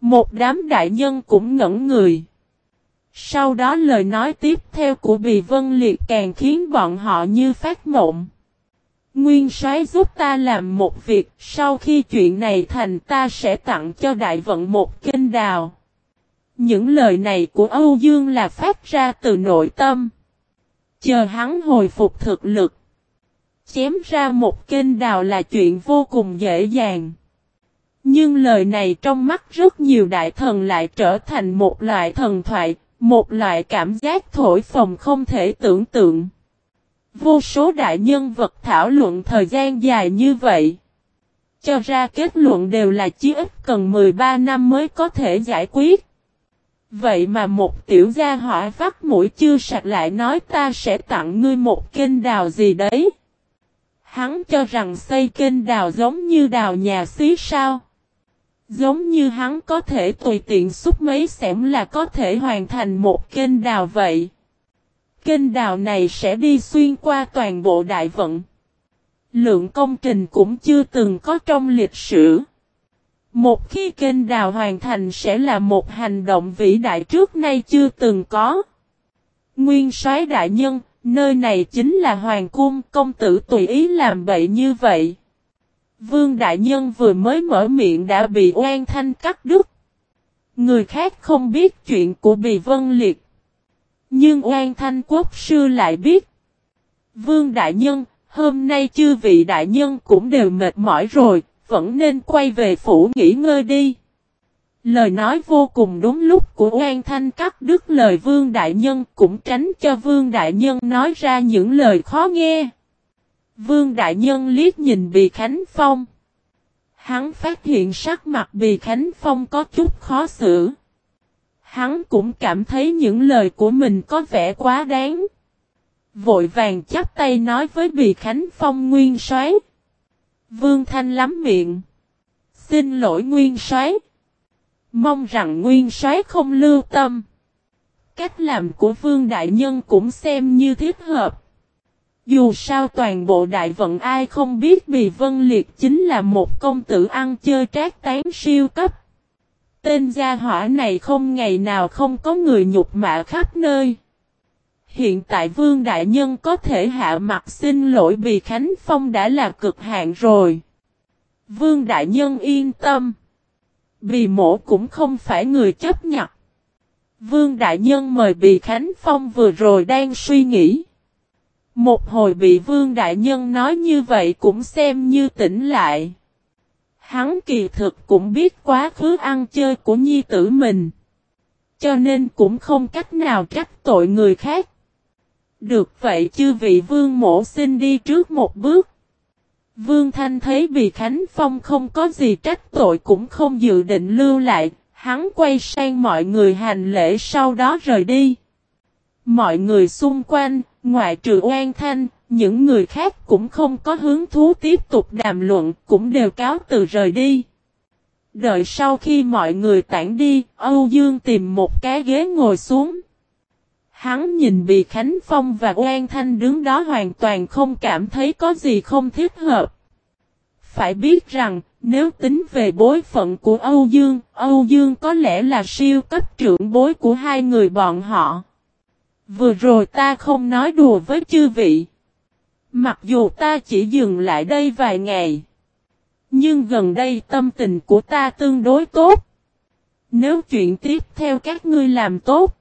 Một đám đại nhân cũng ngẩn người. Sau đó lời nói tiếp theo của bì vân liệt càng khiến bọn họ như phát mộng. Nguyên soái giúp ta làm một việc, sau khi chuyện này thành ta sẽ tặng cho đại vận một kinh đào. Những lời này của Âu Dương là phát ra từ nội tâm. Chờ hắn hồi phục thực lực. Chém ra một kênh đào là chuyện vô cùng dễ dàng. Nhưng lời này trong mắt rất nhiều đại thần lại trở thành một loại thần thoại, một loại cảm giác thổi phồng không thể tưởng tượng. Vô số đại nhân vật thảo luận thời gian dài như vậy. Cho ra kết luận đều là chí ít cần 13 năm mới có thể giải quyết. Vậy mà một tiểu gia hỏa vắt mũi chưa sạch lại nói ta sẽ tặng ngươi một kênh đào gì đấy. Hắn cho rằng xây kênh đào giống như đào nhà xí sao. Giống như hắn có thể tùy tiện xúc mấy xẻm là có thể hoàn thành một kênh đào vậy. Kênh đào này sẽ đi xuyên qua toàn bộ đại vận. Lượng công trình cũng chưa từng có trong lịch sử. Một khi kênh đào hoàn thành sẽ là một hành động vĩ đại trước nay chưa từng có. Nguyên soái đại nhân, nơi này chính là hoàng cung, công tử tùy ý làm bậy như vậy. Vương đại nhân vừa mới mở miệng đã bị oan thanh cắt đứt. Người khác không biết chuyện của Bì Vân Liệt. Nhưng oan thanh quốc sư lại biết. Vương đại nhân, hôm nay chư vị đại nhân cũng đều mệt mỏi rồi, vẫn nên quay về phủ nghỉ ngơi đi. Lời nói vô cùng đúng lúc của Oan Thanh cắt đứt lời Vương Đại Nhân cũng tránh cho Vương Đại Nhân nói ra những lời khó nghe. Vương Đại Nhân liếc nhìn Bì Khánh Phong. Hắn phát hiện sắc mặt Bì Khánh Phong có chút khó xử. Hắn cũng cảm thấy những lời của mình có vẻ quá đáng. Vội vàng chắp tay nói với Bì Khánh Phong nguyên xoáy. Vương Thanh lắm miệng. Xin lỗi nguyên soái. Mong rằng nguyên soái không lưu tâm. Cách làm của Vương Đại Nhân cũng xem như thiết hợp. Dù sao toàn bộ đại vận ai không biết Bì Vân Liệt chính là một công tử ăn chơi trác tán siêu cấp. Tên gia hỏa này không ngày nào không có người nhục mạ khắp nơi. Hiện tại Vương Đại Nhân có thể hạ mặt xin lỗi vì Khánh Phong đã là cực hạn rồi. Vương Đại Nhân yên tâm. Bì mổ cũng không phải người chấp nhận. Vương Đại Nhân mời Bì Khánh Phong vừa rồi đang suy nghĩ. Một hồi bị Vương Đại Nhân nói như vậy cũng xem như tỉnh lại. Hắn kỳ thực cũng biết quá khứ ăn chơi của nhi tử mình. Cho nên cũng không cách nào trách tội người khác. Được vậy chư vị vương mổ xin đi trước một bước. Vương Thanh thấy vì Khánh Phong không có gì trách tội cũng không dự định lưu lại, hắn quay sang mọi người hành lễ sau đó rời đi. Mọi người xung quanh, ngoại trừ Oan Thanh, những người khác cũng không có hứng thú tiếp tục đàm luận, cũng đều cáo từ rời đi. Đợi sau khi mọi người tản đi, Âu Dương tìm một cái ghế ngồi xuống. Hắn nhìn Bì Khánh Phong và Oan Thanh đứng đó hoàn toàn không cảm thấy có gì không thích hợp. Phải biết rằng, nếu tính về bối phận của Âu Dương, Âu Dương có lẽ là siêu cấp trưởng bối của hai người bọn họ. Vừa rồi ta không nói đùa với chư vị. Mặc dù ta chỉ dừng lại đây vài ngày. Nhưng gần đây tâm tình của ta tương đối tốt. Nếu chuyện tiếp theo các ngươi làm tốt.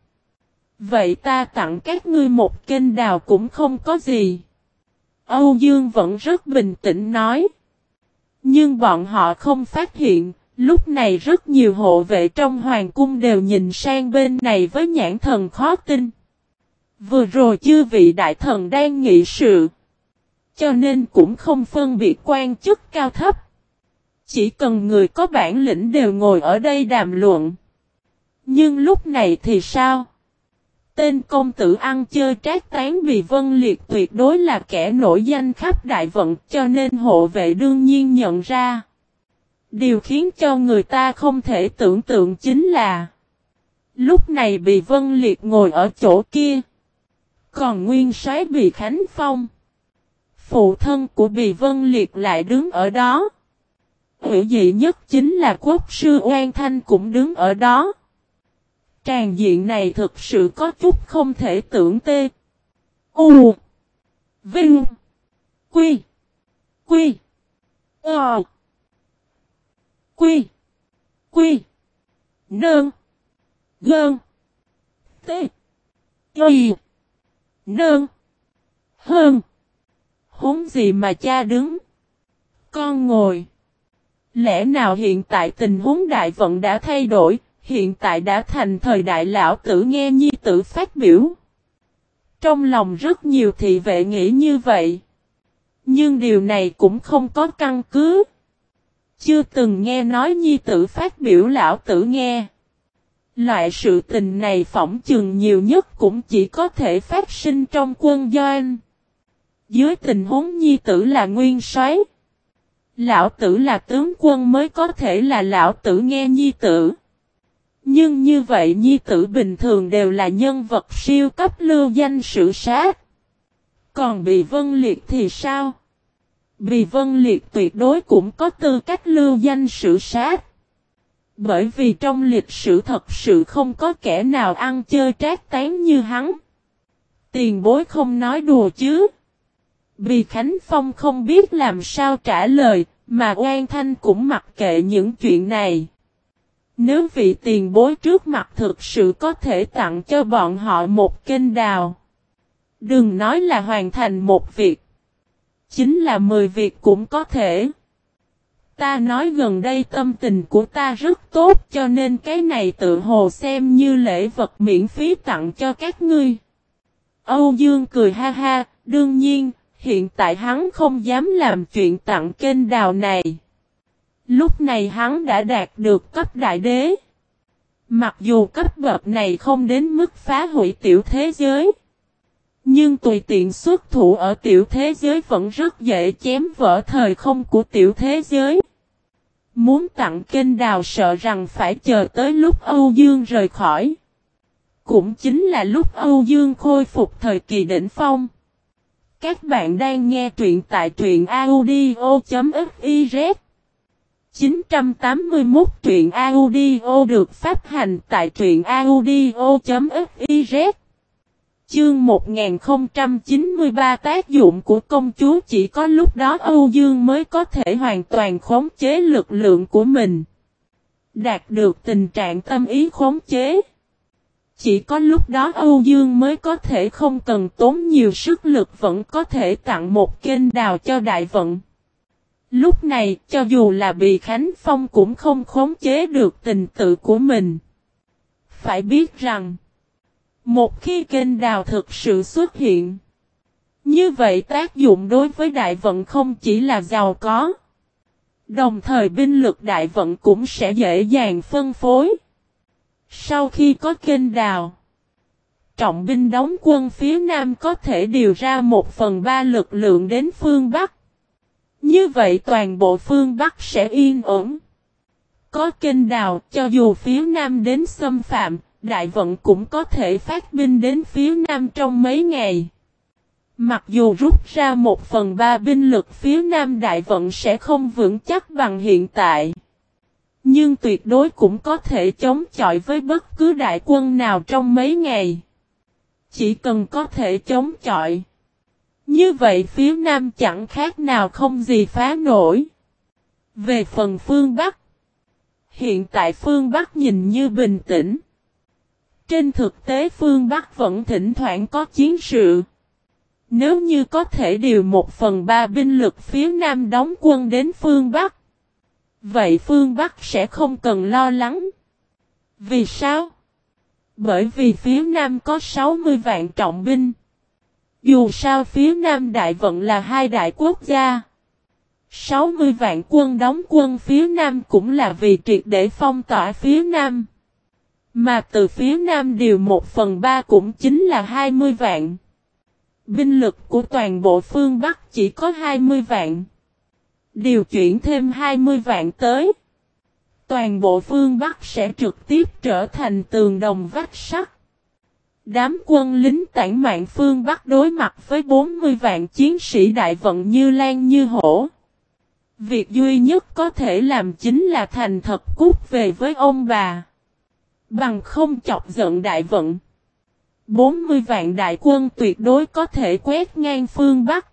Vậy ta tặng các ngươi một kênh đào cũng không có gì. Âu Dương vẫn rất bình tĩnh nói. Nhưng bọn họ không phát hiện, lúc này rất nhiều hộ vệ trong hoàng cung đều nhìn sang bên này với nhãn thần khó tin. Vừa rồi chư vị đại thần đang nghị sự. Cho nên cũng không phân biệt quan chức cao thấp. Chỉ cần người có bản lĩnh đều ngồi ở đây đàm luận. Nhưng lúc này thì sao? Tên công tử ăn chơi trác tán vì Vân Liệt tuyệt đối là kẻ nổi danh khắp đại vận, cho nên hộ vệ đương nhiên nhận ra. Điều khiến cho người ta không thể tưởng tượng chính là, Lúc này bị Vân Liệt ngồi ở chỗ kia. Còn nguyên soái bị Khánh Phong. Phụ thân của Bì Vân Liệt lại đứng ở đó. Hữu dị nhất chính là quốc sư Oan Thanh cũng đứng ở đó. Tràn diện này thực sự có chút không thể tưởng tê. U. Vinh. Quy. Quy. Ờ. Quy. Quy. Nơn. Gơn. Tê Y. Nơn. Hơn. Húng gì mà cha đứng? Con ngồi. Lẽ nào hiện tại tình huống đại vận đã thay đổi? Hiện tại đã thành thời đại lão tử nghe nhi tử phát biểu. Trong lòng rất nhiều thị vệ nghĩ như vậy. Nhưng điều này cũng không có căn cứ. Chưa từng nghe nói nhi tử phát biểu lão tử nghe. Loại sự tình này phỏng chừng nhiều nhất cũng chỉ có thể phát sinh trong quân doanh. Dưới tình huống nhi tử là nguyên soái, lão tử là tướng quân mới có thể là lão tử nghe nhi tử. Nhưng như vậy nhi tử bình thường đều là nhân vật siêu cấp lưu danh sử sát. Còn bị vân liệt thì sao? Bị vân liệt tuyệt đối cũng có tư cách lưu danh sử sát. Bởi vì trong lịch sử thật sự không có kẻ nào ăn chơi trác tán như hắn. Tiền bối không nói đùa chứ. Vì Khánh Phong không biết làm sao trả lời, mà Oan Thanh cũng mặc kệ những chuyện này. Nếu vị tiền bối trước mặt thực sự có thể tặng cho bọn họ một kênh đào. Đừng nói là hoàn thành một việc. Chính là mười việc cũng có thể. Ta nói gần đây tâm tình của ta rất tốt cho nên cái này tự hồ xem như lễ vật miễn phí tặng cho các ngươi. Âu Dương cười ha ha, đương nhiên, hiện tại hắn không dám làm chuyện tặng kênh đào này. Lúc này hắn đã đạt được cấp đại đế. Mặc dù cấp bậc này không đến mức phá hủy tiểu thế giới. Nhưng tùy tiện xuất thủ ở tiểu thế giới vẫn rất dễ chém vỡ thời không của tiểu thế giới. Muốn tặng kênh đào sợ rằng phải chờ tới lúc Âu Dương rời khỏi. Cũng chính là lúc Âu Dương khôi phục thời kỳ đỉnh phong. Các bạn đang nghe truyện tại truyện audio.fif 981 truyện audio được phát hành tại truyện audio.fiz Chương 1093 tác dụng của công chúa chỉ có lúc đó Âu Dương mới có thể hoàn toàn khống chế lực lượng của mình. Đạt được tình trạng tâm ý khống chế. Chỉ có lúc đó Âu Dương mới có thể không cần tốn nhiều sức lực vẫn có thể tặng một kênh đào cho đại vận. Lúc này, cho dù là bị Khánh Phong cũng không khống chế được tình tự của mình. Phải biết rằng, một khi kênh đào thực sự xuất hiện, như vậy tác dụng đối với đại vận không chỉ là giàu có, đồng thời binh lực đại vận cũng sẽ dễ dàng phân phối. Sau khi có kênh đào, trọng binh đóng quân phía Nam có thể điều ra một phần ba lực lượng đến phương Bắc. Như vậy toàn bộ phương Bắc sẽ yên ổn. Có kênh đào, cho dù phía Nam đến xâm phạm, đại vận cũng có thể phát binh đến phía Nam trong mấy ngày. Mặc dù rút ra một phần ba binh lực phía Nam đại vận sẽ không vững chắc bằng hiện tại. Nhưng tuyệt đối cũng có thể chống chọi với bất cứ đại quân nào trong mấy ngày. Chỉ cần có thể chống chọi. Như vậy phía Nam chẳng khác nào không gì phá nổi. Về phần phương Bắc. Hiện tại phương Bắc nhìn như bình tĩnh. Trên thực tế phương Bắc vẫn thỉnh thoảng có chiến sự. Nếu như có thể điều một phần ba binh lực phía Nam đóng quân đến phương Bắc. Vậy phương Bắc sẽ không cần lo lắng. Vì sao? Bởi vì phía Nam có 60 vạn trọng binh. Dù sao phía Nam đại vận là hai đại quốc gia. 60 vạn quân đóng quân phía Nam cũng là vì triệt để phong tỏa phía Nam. Mà từ phía Nam điều 1 phần 3 cũng chính là 20 vạn. Binh lực của toàn bộ phương Bắc chỉ có 20 vạn. Điều chuyển thêm 20 vạn tới. Toàn bộ phương Bắc sẽ trực tiếp trở thành tường đồng vách sắt. Đám quân lính tản mạng phương Bắc đối mặt với 40 vạn chiến sĩ đại vận như lan như hổ. Việc duy nhất có thể làm chính là thành thật cút về với ông bà. Bằng không chọc giận đại vận. 40 vạn đại quân tuyệt đối có thể quét ngang phương Bắc.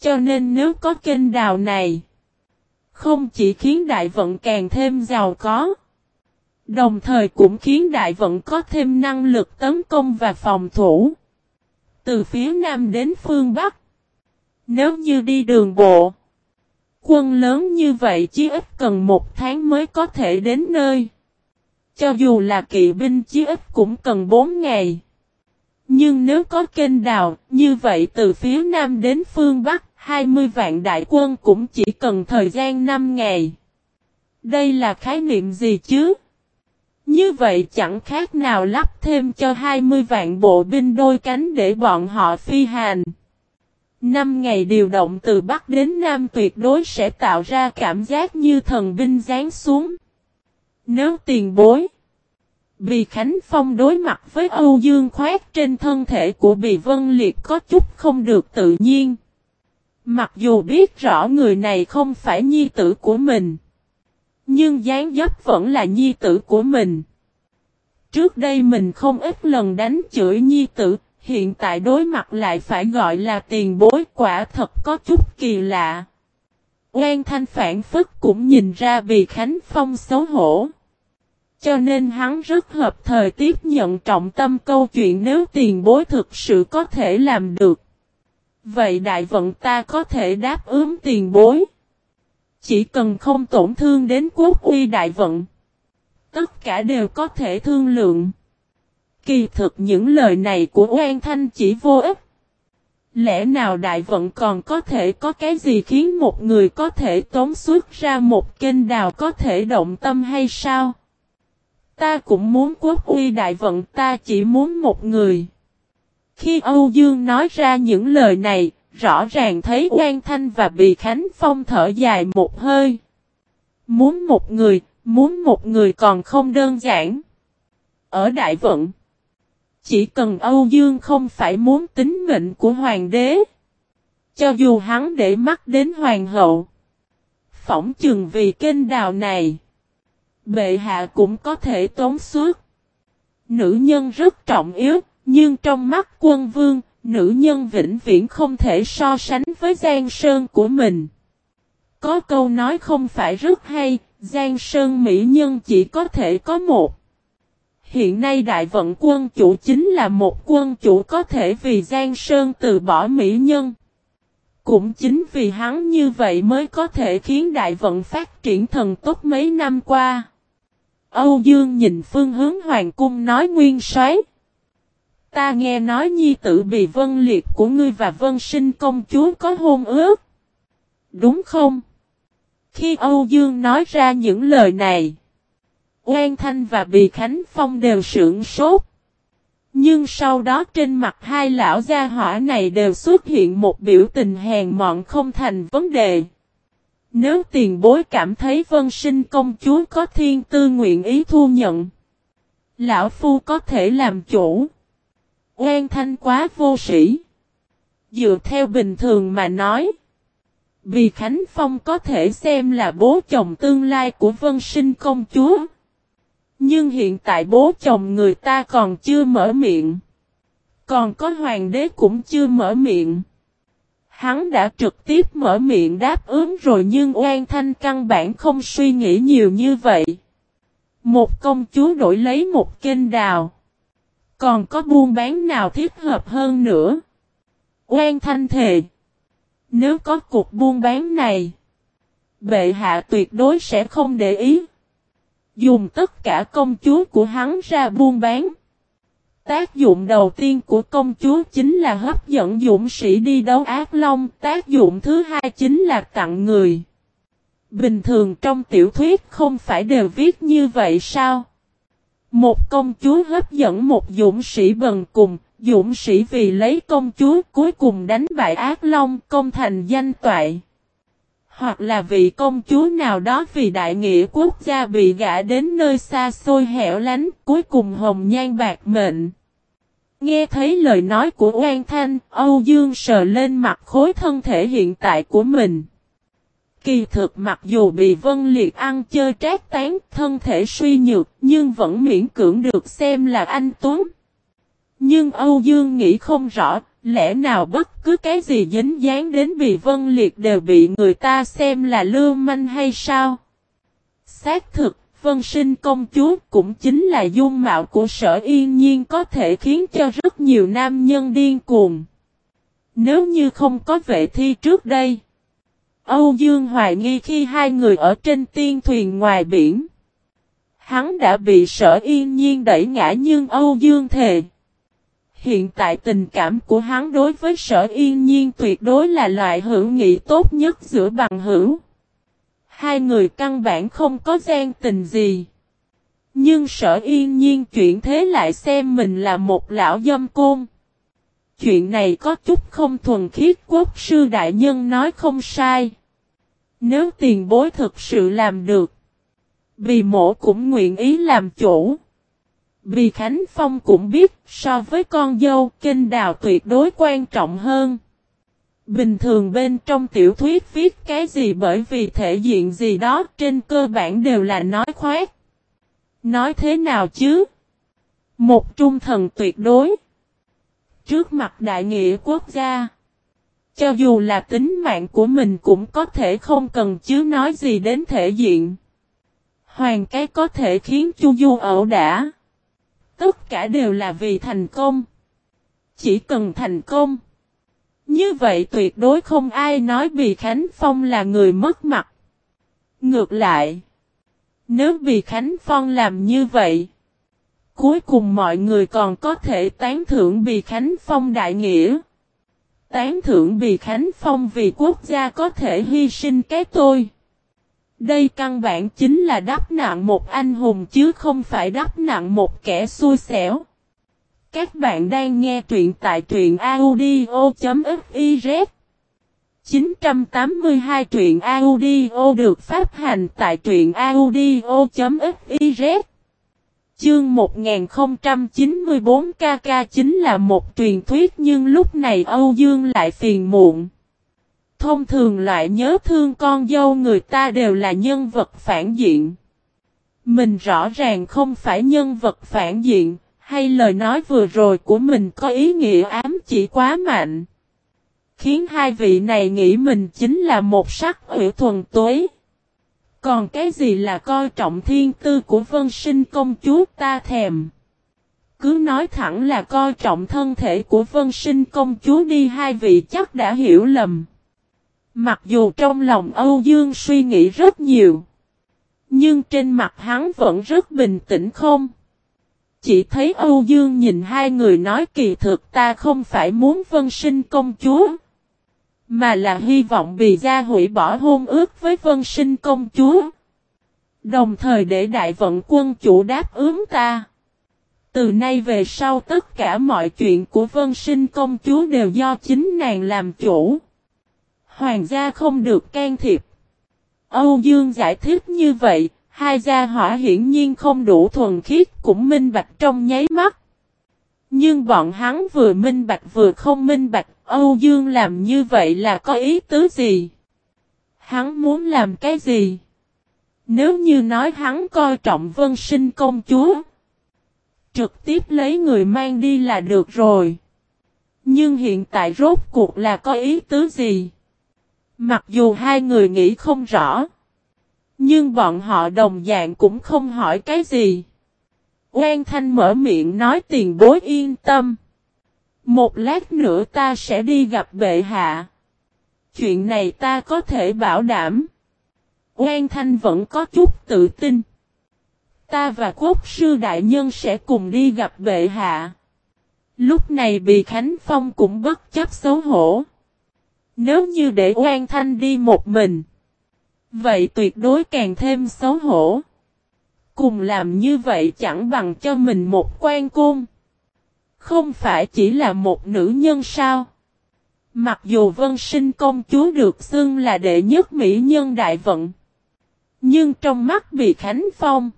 Cho nên nếu có kênh đào này, không chỉ khiến đại vận càng thêm giàu có, đồng thời cũng khiến đại vận có thêm năng lực tấn công và phòng thủ. Từ phía Nam đến phương Bắc, nếu như đi đường bộ, quân lớn như vậy chỉ ít cần một tháng mới có thể đến nơi. Cho dù là kỵ binh chí ít cũng cần 4 ngày. Nhưng nếu có kênh đào, như vậy từ phía Nam đến phương Bắc, 20 vạn đại quân cũng chỉ cần thời gian 5 ngày. Đây là khái niệm gì chứ? Như vậy chẳng khác nào lắp thêm cho 20 vạn bộ binh đôi cánh để bọn họ phi hành. năm ngày điều động từ Bắc đến Nam tuyệt đối sẽ tạo ra cảm giác như thần binh giáng xuống. Nếu tiền bối, Bì Khánh Phong đối mặt với Âu Dương khoát trên thân thể của Bì Vân Liệt có chút không được tự nhiên. Mặc dù biết rõ người này không phải nhi tử của mình. Nhưng dáng dấp vẫn là nhi tử của mình. Trước đây mình không ít lần đánh chửi nhi tử, hiện tại đối mặt lại phải gọi là tiền bối quả thật có chút kỳ lạ. Oan thanh phản phức cũng nhìn ra vì Khánh Phong xấu hổ. Cho nên hắn rất hợp thời tiếp nhận trọng tâm câu chuyện nếu tiền bối thực sự có thể làm được. Vậy đại vận ta có thể đáp ứng tiền bối. Chỉ cần không tổn thương đến quốc uy đại vận. Tất cả đều có thể thương lượng. Kỳ thực những lời này của Oan Thanh chỉ vô ích. Lẽ nào đại vận còn có thể có cái gì khiến một người có thể tốn xuất ra một kênh đào có thể động tâm hay sao? Ta cũng muốn quốc uy đại vận ta chỉ muốn một người. Khi Âu Dương nói ra những lời này, rõ ràng thấy Quan Thanh và Bì Khánh Phong thở dài một hơi. Muốn một người, muốn một người còn không đơn giản. Ở Đại Vận, chỉ cần Âu Dương không phải muốn tính mệnh của Hoàng đế. Cho dù hắn để mắt đến Hoàng hậu. Phỏng chừng vì kênh đào này. Bệ hạ cũng có thể tốn suốt. Nữ nhân rất trọng yếu, nhưng trong mắt quân vương, nữ nhân vĩnh viễn không thể so sánh với Giang Sơn của mình. Có câu nói không phải rất hay, Giang Sơn Mỹ Nhân chỉ có thể có một. Hiện nay đại vận quân chủ chính là một quân chủ có thể vì Giang Sơn từ bỏ Mỹ Nhân. Cũng chính vì hắn như vậy mới có thể khiến đại vận phát triển thần tốt mấy năm qua. Âu Dương nhìn phương hướng hoàng cung nói nguyên xoáy. Ta nghe nói nhi tử bị vân liệt của ngươi và vân sinh công chúa có hôn ước. Đúng không? Khi Âu Dương nói ra những lời này, Oan Thanh và Bì Khánh Phong đều sưởng sốt. Nhưng sau đó trên mặt hai lão gia hỏa này đều xuất hiện một biểu tình hèn mọn không thành vấn đề. Nếu tiền bối cảm thấy vân sinh công chúa có thiên tư nguyện ý thu nhận. Lão Phu có thể làm chủ. Oan thanh quá vô sĩ. Dựa theo bình thường mà nói. Vì Khánh Phong có thể xem là bố chồng tương lai của vân sinh công chúa. Nhưng hiện tại bố chồng người ta còn chưa mở miệng. Còn có hoàng đế cũng chưa mở miệng. Hắn đã trực tiếp mở miệng đáp ứng rồi nhưng oan thanh căn bản không suy nghĩ nhiều như vậy. Một công chúa đổi lấy một kênh đào. Còn có buôn bán nào thích hợp hơn nữa? Oan thanh thề. Nếu có cuộc buôn bán này, bệ hạ tuyệt đối sẽ không để ý. Dùng tất cả công chúa của hắn ra buôn bán. Tác dụng đầu tiên của công chúa chính là hấp dẫn dũng sĩ đi đấu ác long. Tác dụng thứ hai chính là tặng người. Bình thường trong tiểu thuyết không phải đều viết như vậy sao? Một công chúa hấp dẫn một dũng sĩ bần cùng, dũng sĩ vì lấy công chúa cuối cùng đánh bại ác long công thành danh toại. Hoặc là vị công chúa nào đó vì đại nghĩa quốc gia bị gã đến nơi xa xôi hẻo lánh, cuối cùng hồng nhan bạc mệnh. Nghe thấy lời nói của Oan Thanh, Âu Dương sờ lên mặt khối thân thể hiện tại của mình. Kỳ thực mặc dù bị Vân Liệt ăn chơi trát tán, thân thể suy nhược, nhưng vẫn miễn cưỡng được xem là anh Tuấn. Nhưng Âu Dương nghĩ không rõ, lẽ nào bất cứ cái gì dính dáng đến bị Vân Liệt đều bị người ta xem là lưu manh hay sao? Xác thực, Vân sinh công chúa cũng chính là dung mạo của sở yên nhiên có thể khiến cho rất nhiều nam nhân điên cuồng. Nếu như không có vệ thi trước đây, Âu Dương hoài nghi khi hai người ở trên tiên thuyền ngoài biển. Hắn đã bị sở yên nhiên đẩy ngã nhưng Âu Dương thề. Hiện tại tình cảm của hắn đối với sở yên nhiên tuyệt đối là loại hữu nghị tốt nhất giữa bằng hữu. Hai người căn bản không có gian tình gì. Nhưng sở yên nhiên chuyện thế lại xem mình là một lão dâm côn. Chuyện này có chút không thuần khiết, quốc sư đại nhân nói không sai. Nếu tiền bối thực sự làm được. Vì mổ cũng nguyện ý làm chủ. Vì Khánh Phong cũng biết, so với con dâu kênh đào tuyệt đối quan trọng hơn. Bình thường bên trong tiểu thuyết viết cái gì bởi vì thể diện gì đó, trên cơ bản đều là nói khoét. Nói thế nào chứ? Một trung thần tuyệt đối. Trước mặt đại nghĩa quốc gia. Cho dù là tính mạng của mình cũng có thể không cần chứ nói gì đến thể diện. Hoàng cái có thể khiến Chu Du ẩu đả. Tất cả đều là vì thành công. Chỉ cần thành công. Như vậy tuyệt đối không ai nói Bì Khánh Phong là người mất mặt. Ngược lại. Nếu Bì Khánh Phong làm như vậy. Cuối cùng mọi người còn có thể tán thưởng Bì Khánh Phong đại nghĩa. Tán thưởng Bì Khánh Phong vì quốc gia có thể hy sinh cái tôi. Đây căn bản chính là đắp nặng một anh hùng chứ không phải đắp nặng một kẻ xui xẻo. Các bạn đang nghe truyện tại truyện audio.fiz 982 truyện audio được phát hành tại truyện audio.fiz Chương 1094 KK chính là một truyền thuyết nhưng lúc này Âu Dương lại phiền muộn. Thông thường loại nhớ thương con dâu người ta đều là nhân vật phản diện. Mình rõ ràng không phải nhân vật phản diện, hay lời nói vừa rồi của mình có ý nghĩa ám chỉ quá mạnh. Khiến hai vị này nghĩ mình chính là một sắc ủy thuần tuế. Còn cái gì là coi trọng thiên tư của vân sinh công chúa ta thèm. Cứ nói thẳng là coi trọng thân thể của vân sinh công chúa đi, hai vị chắc đã hiểu lầm. Mặc dù trong lòng Âu Dương suy nghĩ rất nhiều. Nhưng trên mặt hắn vẫn rất bình tĩnh không. Chỉ thấy Âu Dương nhìn hai người nói kỳ thực ta không phải muốn vân sinh công chúa. Mà là hy vọng vì gia hủy bỏ hôn ước với vân sinh công chúa. Đồng thời để đại vận quân chủ đáp ứng ta. Từ nay về sau tất cả mọi chuyện của vân sinh công chúa đều do chính nàng làm chủ. Hoàng gia không được can thiệp. Âu Dương giải thích như vậy, hai gia hỏa hiển nhiên không đủ thuần khiết cũng minh bạch trong nháy mắt. Nhưng bọn hắn vừa minh bạch vừa không minh bạch, Âu Dương làm như vậy là có ý tứ gì? Hắn muốn làm cái gì? Nếu như nói hắn coi trọng vân sinh công chúa, trực tiếp lấy người mang đi là được rồi. Nhưng hiện tại rốt cuộc là có ý tứ gì? Mặc dù hai người nghĩ không rõ, nhưng bọn họ đồng dạng cũng không hỏi cái gì. Oan Thanh mở miệng nói tiền bối yên tâm. Một lát nữa ta sẽ đi gặp bệ hạ. Chuyện này ta có thể bảo đảm. Oan Thanh vẫn có chút tự tin. Ta và quốc sư đại nhân sẽ cùng đi gặp bệ hạ. Lúc này bị Khánh Phong cũng bất chấp xấu hổ. Nếu như để Oan Thanh đi một mình. Vậy tuyệt đối càng thêm xấu hổ. Cùng làm như vậy chẳng bằng cho mình một quan côn. Không phải chỉ là một nữ nhân sao? Mặc dù vân sinh công chúa được xưng là đệ nhất mỹ nhân đại vận. Nhưng trong mắt bị Khánh Phong.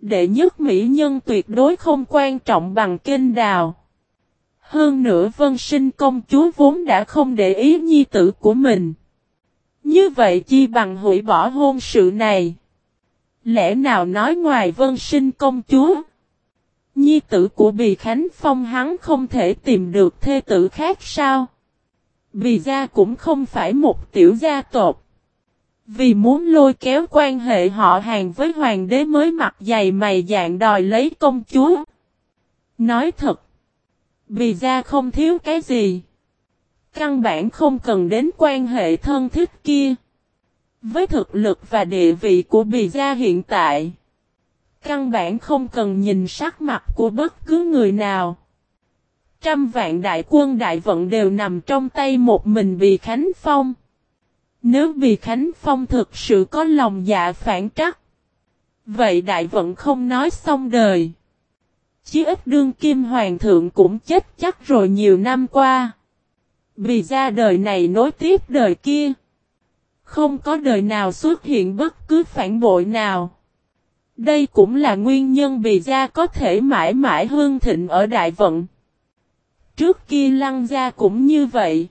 Đệ nhất mỹ nhân tuyệt đối không quan trọng bằng kênh đào. Hơn nữa vân sinh công chúa vốn đã không để ý nhi tử của mình. Như vậy chi bằng hủy bỏ hôn sự này. Lẽ nào nói ngoài vân sinh công chúa? Nhi tử của Bì Khánh Phong hắn không thể tìm được thê tử khác sao? Bì gia cũng không phải một tiểu gia tộc. Vì muốn lôi kéo quan hệ họ hàng với hoàng đế mới mặt dày mày dạng đòi lấy công chúa. Nói thật. Bì gia không thiếu cái gì. Căn bản không cần đến quan hệ thân thiết kia. Với thực lực và địa vị của bì gia hiện tại. Căn bản không cần nhìn sắc mặt của bất cứ người nào. Trăm vạn đại quân đại vận đều nằm trong tay một mình Bì Khánh Phong. Nếu Bì Khánh Phong thực sự có lòng dạ phản trắc. Vậy đại vận không nói xong đời. Chí ít đương kim hoàng thượng cũng chết chắc rồi nhiều năm qua. Bì ra đời này nối tiếp đời kia. Không có đời nào xuất hiện bất cứ phản bội nào. Đây cũng là nguyên nhân vì gia có thể mãi mãi hương thịnh ở đại vận. Trước kia lăng gia cũng như vậy.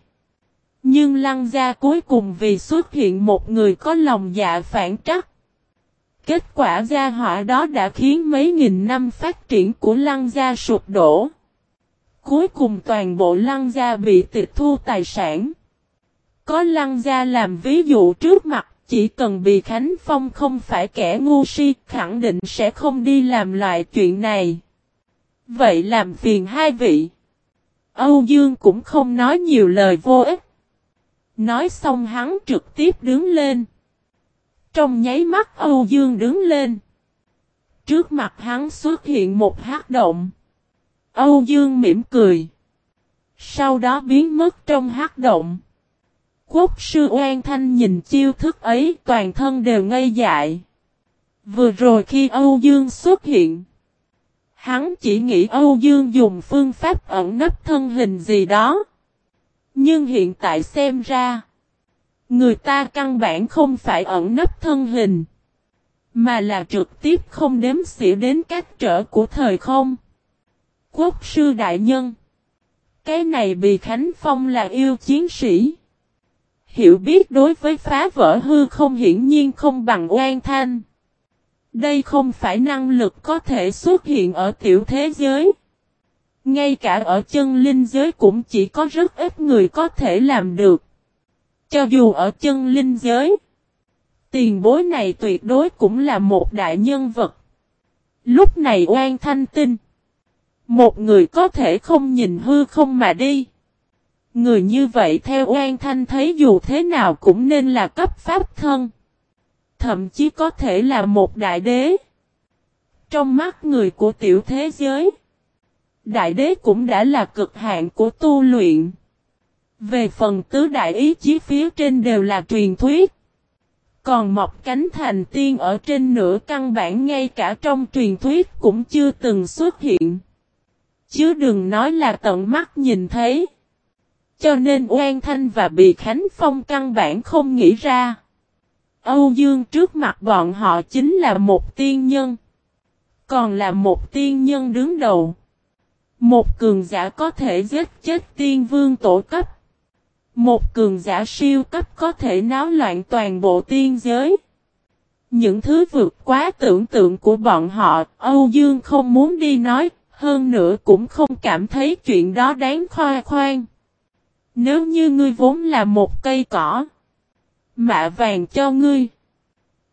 Nhưng lăng gia cuối cùng vì xuất hiện một người có lòng dạ phản trắc. Kết quả gia họa đó đã khiến mấy nghìn năm phát triển của lăng gia sụp đổ. Cuối cùng toàn bộ lăng gia bị tịch thu tài sản. Có lăng gia làm ví dụ trước mặt, chỉ cần bị Khánh Phong không phải kẻ ngu si, khẳng định sẽ không đi làm loại chuyện này. Vậy làm phiền hai vị. Âu Dương cũng không nói nhiều lời vô ích. Nói xong hắn trực tiếp đứng lên. Trong nháy mắt Âu Dương đứng lên. Trước mặt hắn xuất hiện một hát động. Âu Dương mỉm cười. Sau đó biến mất trong hát động. Quốc sư oan thanh nhìn chiêu thức ấy, toàn thân đều ngây dại. Vừa rồi khi Âu Dương xuất hiện. Hắn chỉ nghĩ Âu Dương dùng phương pháp ẩn nấp thân hình gì đó. Nhưng hiện tại xem ra. Người ta căn bản không phải ẩn nấp thân hình. Mà là trực tiếp không đếm xỉa đến cách trở của thời không. Quốc sư đại nhân. Cái này bị Khánh Phong là yêu chiến sĩ. Hiểu biết đối với phá vỡ hư không hiển nhiên không bằng oan thanh. Đây không phải năng lực có thể xuất hiện ở tiểu thế giới. Ngay cả ở chân linh giới cũng chỉ có rất ít người có thể làm được. Cho dù ở chân linh giới, tiền bối này tuyệt đối cũng là một đại nhân vật. Lúc này oan thanh tinh. Một người có thể không nhìn hư không mà đi. Người như vậy theo oan thanh thấy dù thế nào cũng nên là cấp pháp thân. Thậm chí có thể là một đại đế. Trong mắt người của tiểu thế giới. Đại đế cũng đã là cực hạn của tu luyện. Về phần tứ đại ý chí phía trên đều là truyền thuyết. Còn mọc cánh thành tiên ở trên nửa căn bản ngay cả trong truyền thuyết cũng chưa từng xuất hiện. Chứ đừng nói là tận mắt nhìn thấy. Cho nên Oan Thanh và Bì Khánh Phong căn bản không nghĩ ra. Âu Dương trước mặt bọn họ chính là một tiên nhân. Còn là một tiên nhân đứng đầu. Một cường giả có thể giết chết tiên vương tổ cấp. Một cường giả siêu cấp có thể náo loạn toàn bộ tiên giới. Những thứ vượt quá tưởng tượng của bọn họ, Âu Dương không muốn đi nói, hơn nữa cũng không cảm thấy chuyện đó đáng khoa khoan. Nếu như ngươi vốn là một cây cỏ, mạ vàng cho ngươi,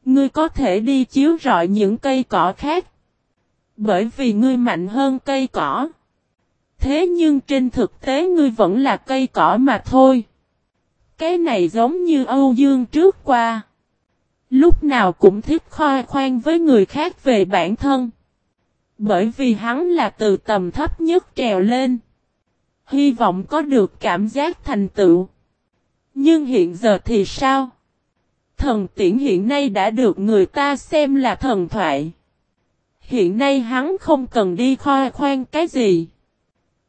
ngươi có thể đi chiếu rọi những cây cỏ khác. Bởi vì ngươi mạnh hơn cây cỏ. Thế nhưng trên thực tế ngươi vẫn là cây cỏ mà thôi. Cái này giống như Âu Dương trước qua. Lúc nào cũng thích khoa khoan với người khác về bản thân. Bởi vì hắn là từ tầm thấp nhất trèo lên. Hy vọng có được cảm giác thành tựu. Nhưng hiện giờ thì sao? Thần tiễn hiện nay đã được người ta xem là thần thoại. Hiện nay hắn không cần đi khoa khoan cái gì.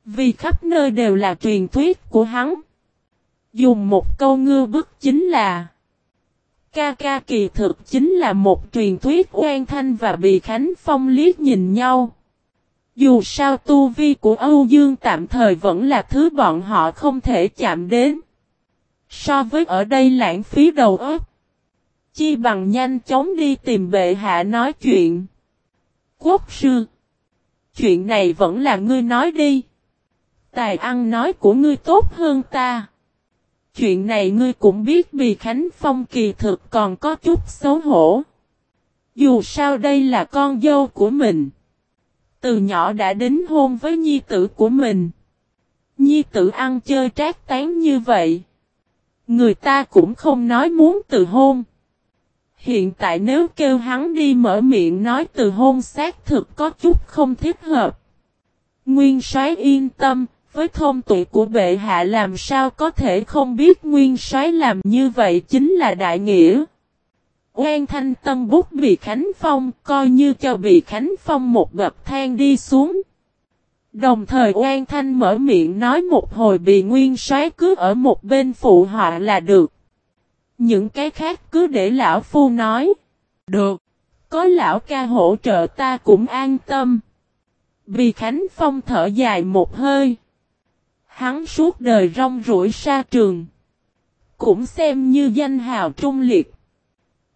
Vì khắp nơi đều là truyền thuyết của hắn. Dùng một câu ngư bức chính là, Ca ca kỳ thực chính là một truyền thuyết oan thanh và bì khánh phong liếc nhìn nhau. Dù sao tu vi của Âu Dương tạm thời vẫn là thứ bọn họ không thể chạm đến. So với ở đây lãng phí đầu óc. Chi bằng nhanh chóng đi tìm bệ hạ nói chuyện. Quốc sư. Chuyện này vẫn là ngươi nói đi. Tài ăn nói của ngươi tốt hơn ta. Chuyện này ngươi cũng biết vì Khánh Phong kỳ thực còn có chút xấu hổ. Dù sao đây là con dâu của mình. Từ nhỏ đã đính hôn với nhi tử của mình. Nhi tử ăn chơi trác tán như vậy. Người ta cũng không nói muốn từ hôn. Hiện tại nếu kêu hắn đi mở miệng nói từ hôn xác thực có chút không thích hợp. Nguyên soái yên tâm, với thông tuệ của bệ hạ làm sao có thể không biết nguyên soái làm như vậy chính là đại nghĩa. Oan thanh tâm bút bị Khánh Phong, coi như cho bị Khánh Phong một gập thang đi xuống. Đồng thời oan thanh mở miệng nói một hồi bị nguyên soái cứ ở một bên phụ họa là được. Những cái khác cứ để lão phu nói. Được. Có lão ca hỗ trợ ta cũng an tâm. Vì Khánh Phong thở dài một hơi. Hắn suốt đời rong rủi xa trường. Cũng xem như danh hào trung liệt.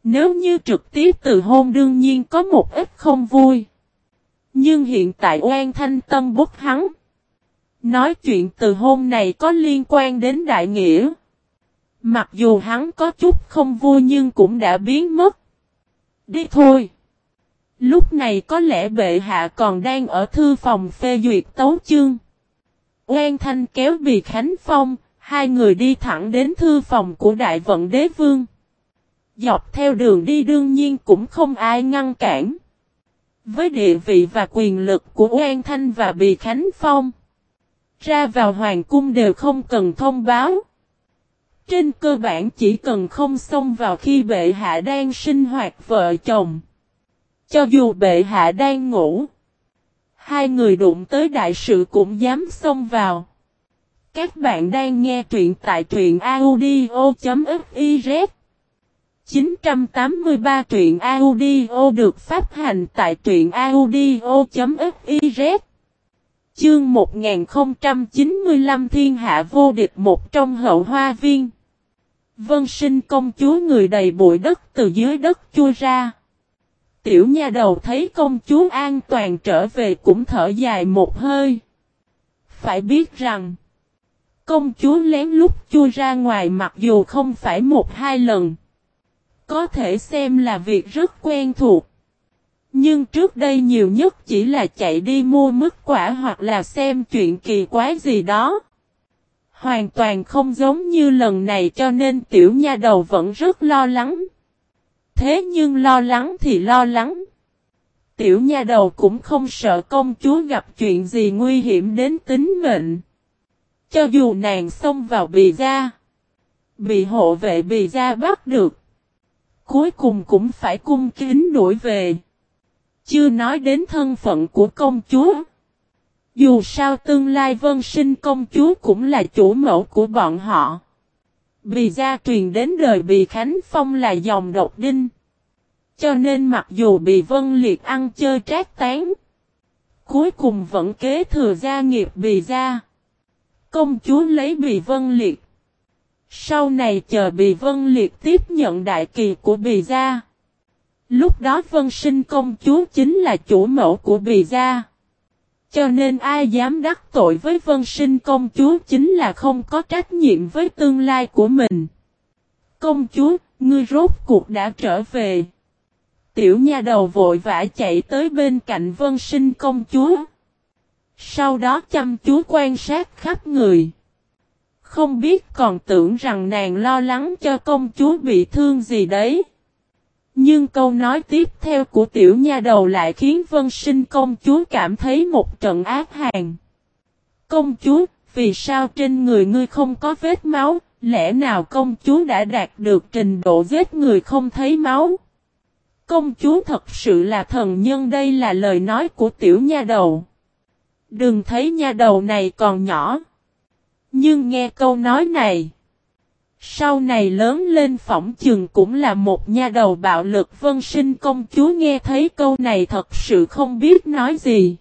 Nếu như trực tiếp từ hôn đương nhiên có một ít không vui. Nhưng hiện tại oan thanh tâm bút hắn. Nói chuyện từ hôn này có liên quan đến đại nghĩa. Mặc dù hắn có chút không vui nhưng cũng đã biến mất. Đi thôi. Lúc này có lẽ bệ hạ còn đang ở thư phòng phê duyệt tấu chương. Oan Thanh kéo Bì Khánh Phong, hai người đi thẳng đến thư phòng của Đại Vận Đế Vương. Dọc theo đường đi đương nhiên cũng không ai ngăn cản. Với địa vị và quyền lực của Oan Thanh và Bì Khánh Phong, ra vào hoàng cung đều không cần thông báo. Trên cơ bản chỉ cần không xông vào khi bệ hạ đang sinh hoạt vợ chồng. Cho dù bệ hạ đang ngủ. Hai người đụng tới đại sự cũng dám xông vào. Các bạn đang nghe truyện tại truyện audio.fif 983 truyện audio được phát hành tại truyện audio.fiz Chương 1095 Thiên Hạ Vô Địch một trong hậu hoa viên Vân sinh công chúa người đầy bụi đất từ dưới đất chui ra. Tiểu nha đầu thấy công chúa an toàn trở về cũng thở dài một hơi. Phải biết rằng, công chúa lén lút chui ra ngoài mặc dù không phải một hai lần. Có thể xem là việc rất quen thuộc. Nhưng trước đây nhiều nhất chỉ là chạy đi mua mứt quả hoặc là xem chuyện kỳ quái gì đó. Hoàn toàn không giống như lần này cho nên tiểu nha đầu vẫn rất lo lắng. Thế nhưng lo lắng thì lo lắng. Tiểu nha đầu cũng không sợ công chúa gặp chuyện gì nguy hiểm đến tính mệnh. Cho dù nàng xông vào bì gia. Bị hộ vệ bì gia bắt được. Cuối cùng cũng phải cung kính đuổi về. Chưa nói đến thân phận của công chúa. Dù sao tương lai vân sinh công chúa cũng là chủ mẫu của bọn họ. Bì gia truyền đến đời Bì Khánh Phong là dòng độc đinh. Cho nên mặc dù Bì Vân Liệt ăn chơi trác tán. Cuối cùng vẫn kế thừa gia nghiệp Bì gia. Công chúa lấy Bì Vân Liệt. Sau này chờ Bì Vân Liệt tiếp nhận đại kỳ của Bì gia. Lúc đó Vân Sinh công chúa chính là chủ mẫu của Bì gia. Cho nên ai dám đắc tội với vân sinh công chúa chính là không có trách nhiệm với tương lai của mình. Công chúa, ngươi rốt cuộc đã trở về. Tiểu nha đầu vội vã chạy tới bên cạnh vân sinh công chúa. Sau đó chăm chú quan sát khắp người. Không biết còn tưởng rằng nàng lo lắng cho công chúa bị thương gì đấy. Nhưng câu nói tiếp theo của tiểu nha đầu lại khiến vân sinh công chúa cảm thấy một trận ác hàn. Công chúa, vì sao trên người ngươi không có vết máu, lẽ nào công chúa đã đạt được trình độ giết người không thấy máu? Công chúa thật sự là thần nhân đây là lời nói của tiểu nha đầu. Đừng thấy nha đầu này còn nhỏ. Nhưng nghe câu nói này. Sau này lớn lên phỏng chừng cũng là một nha đầu bạo lực vân sinh công chúa nghe thấy câu này thật sự không biết nói gì.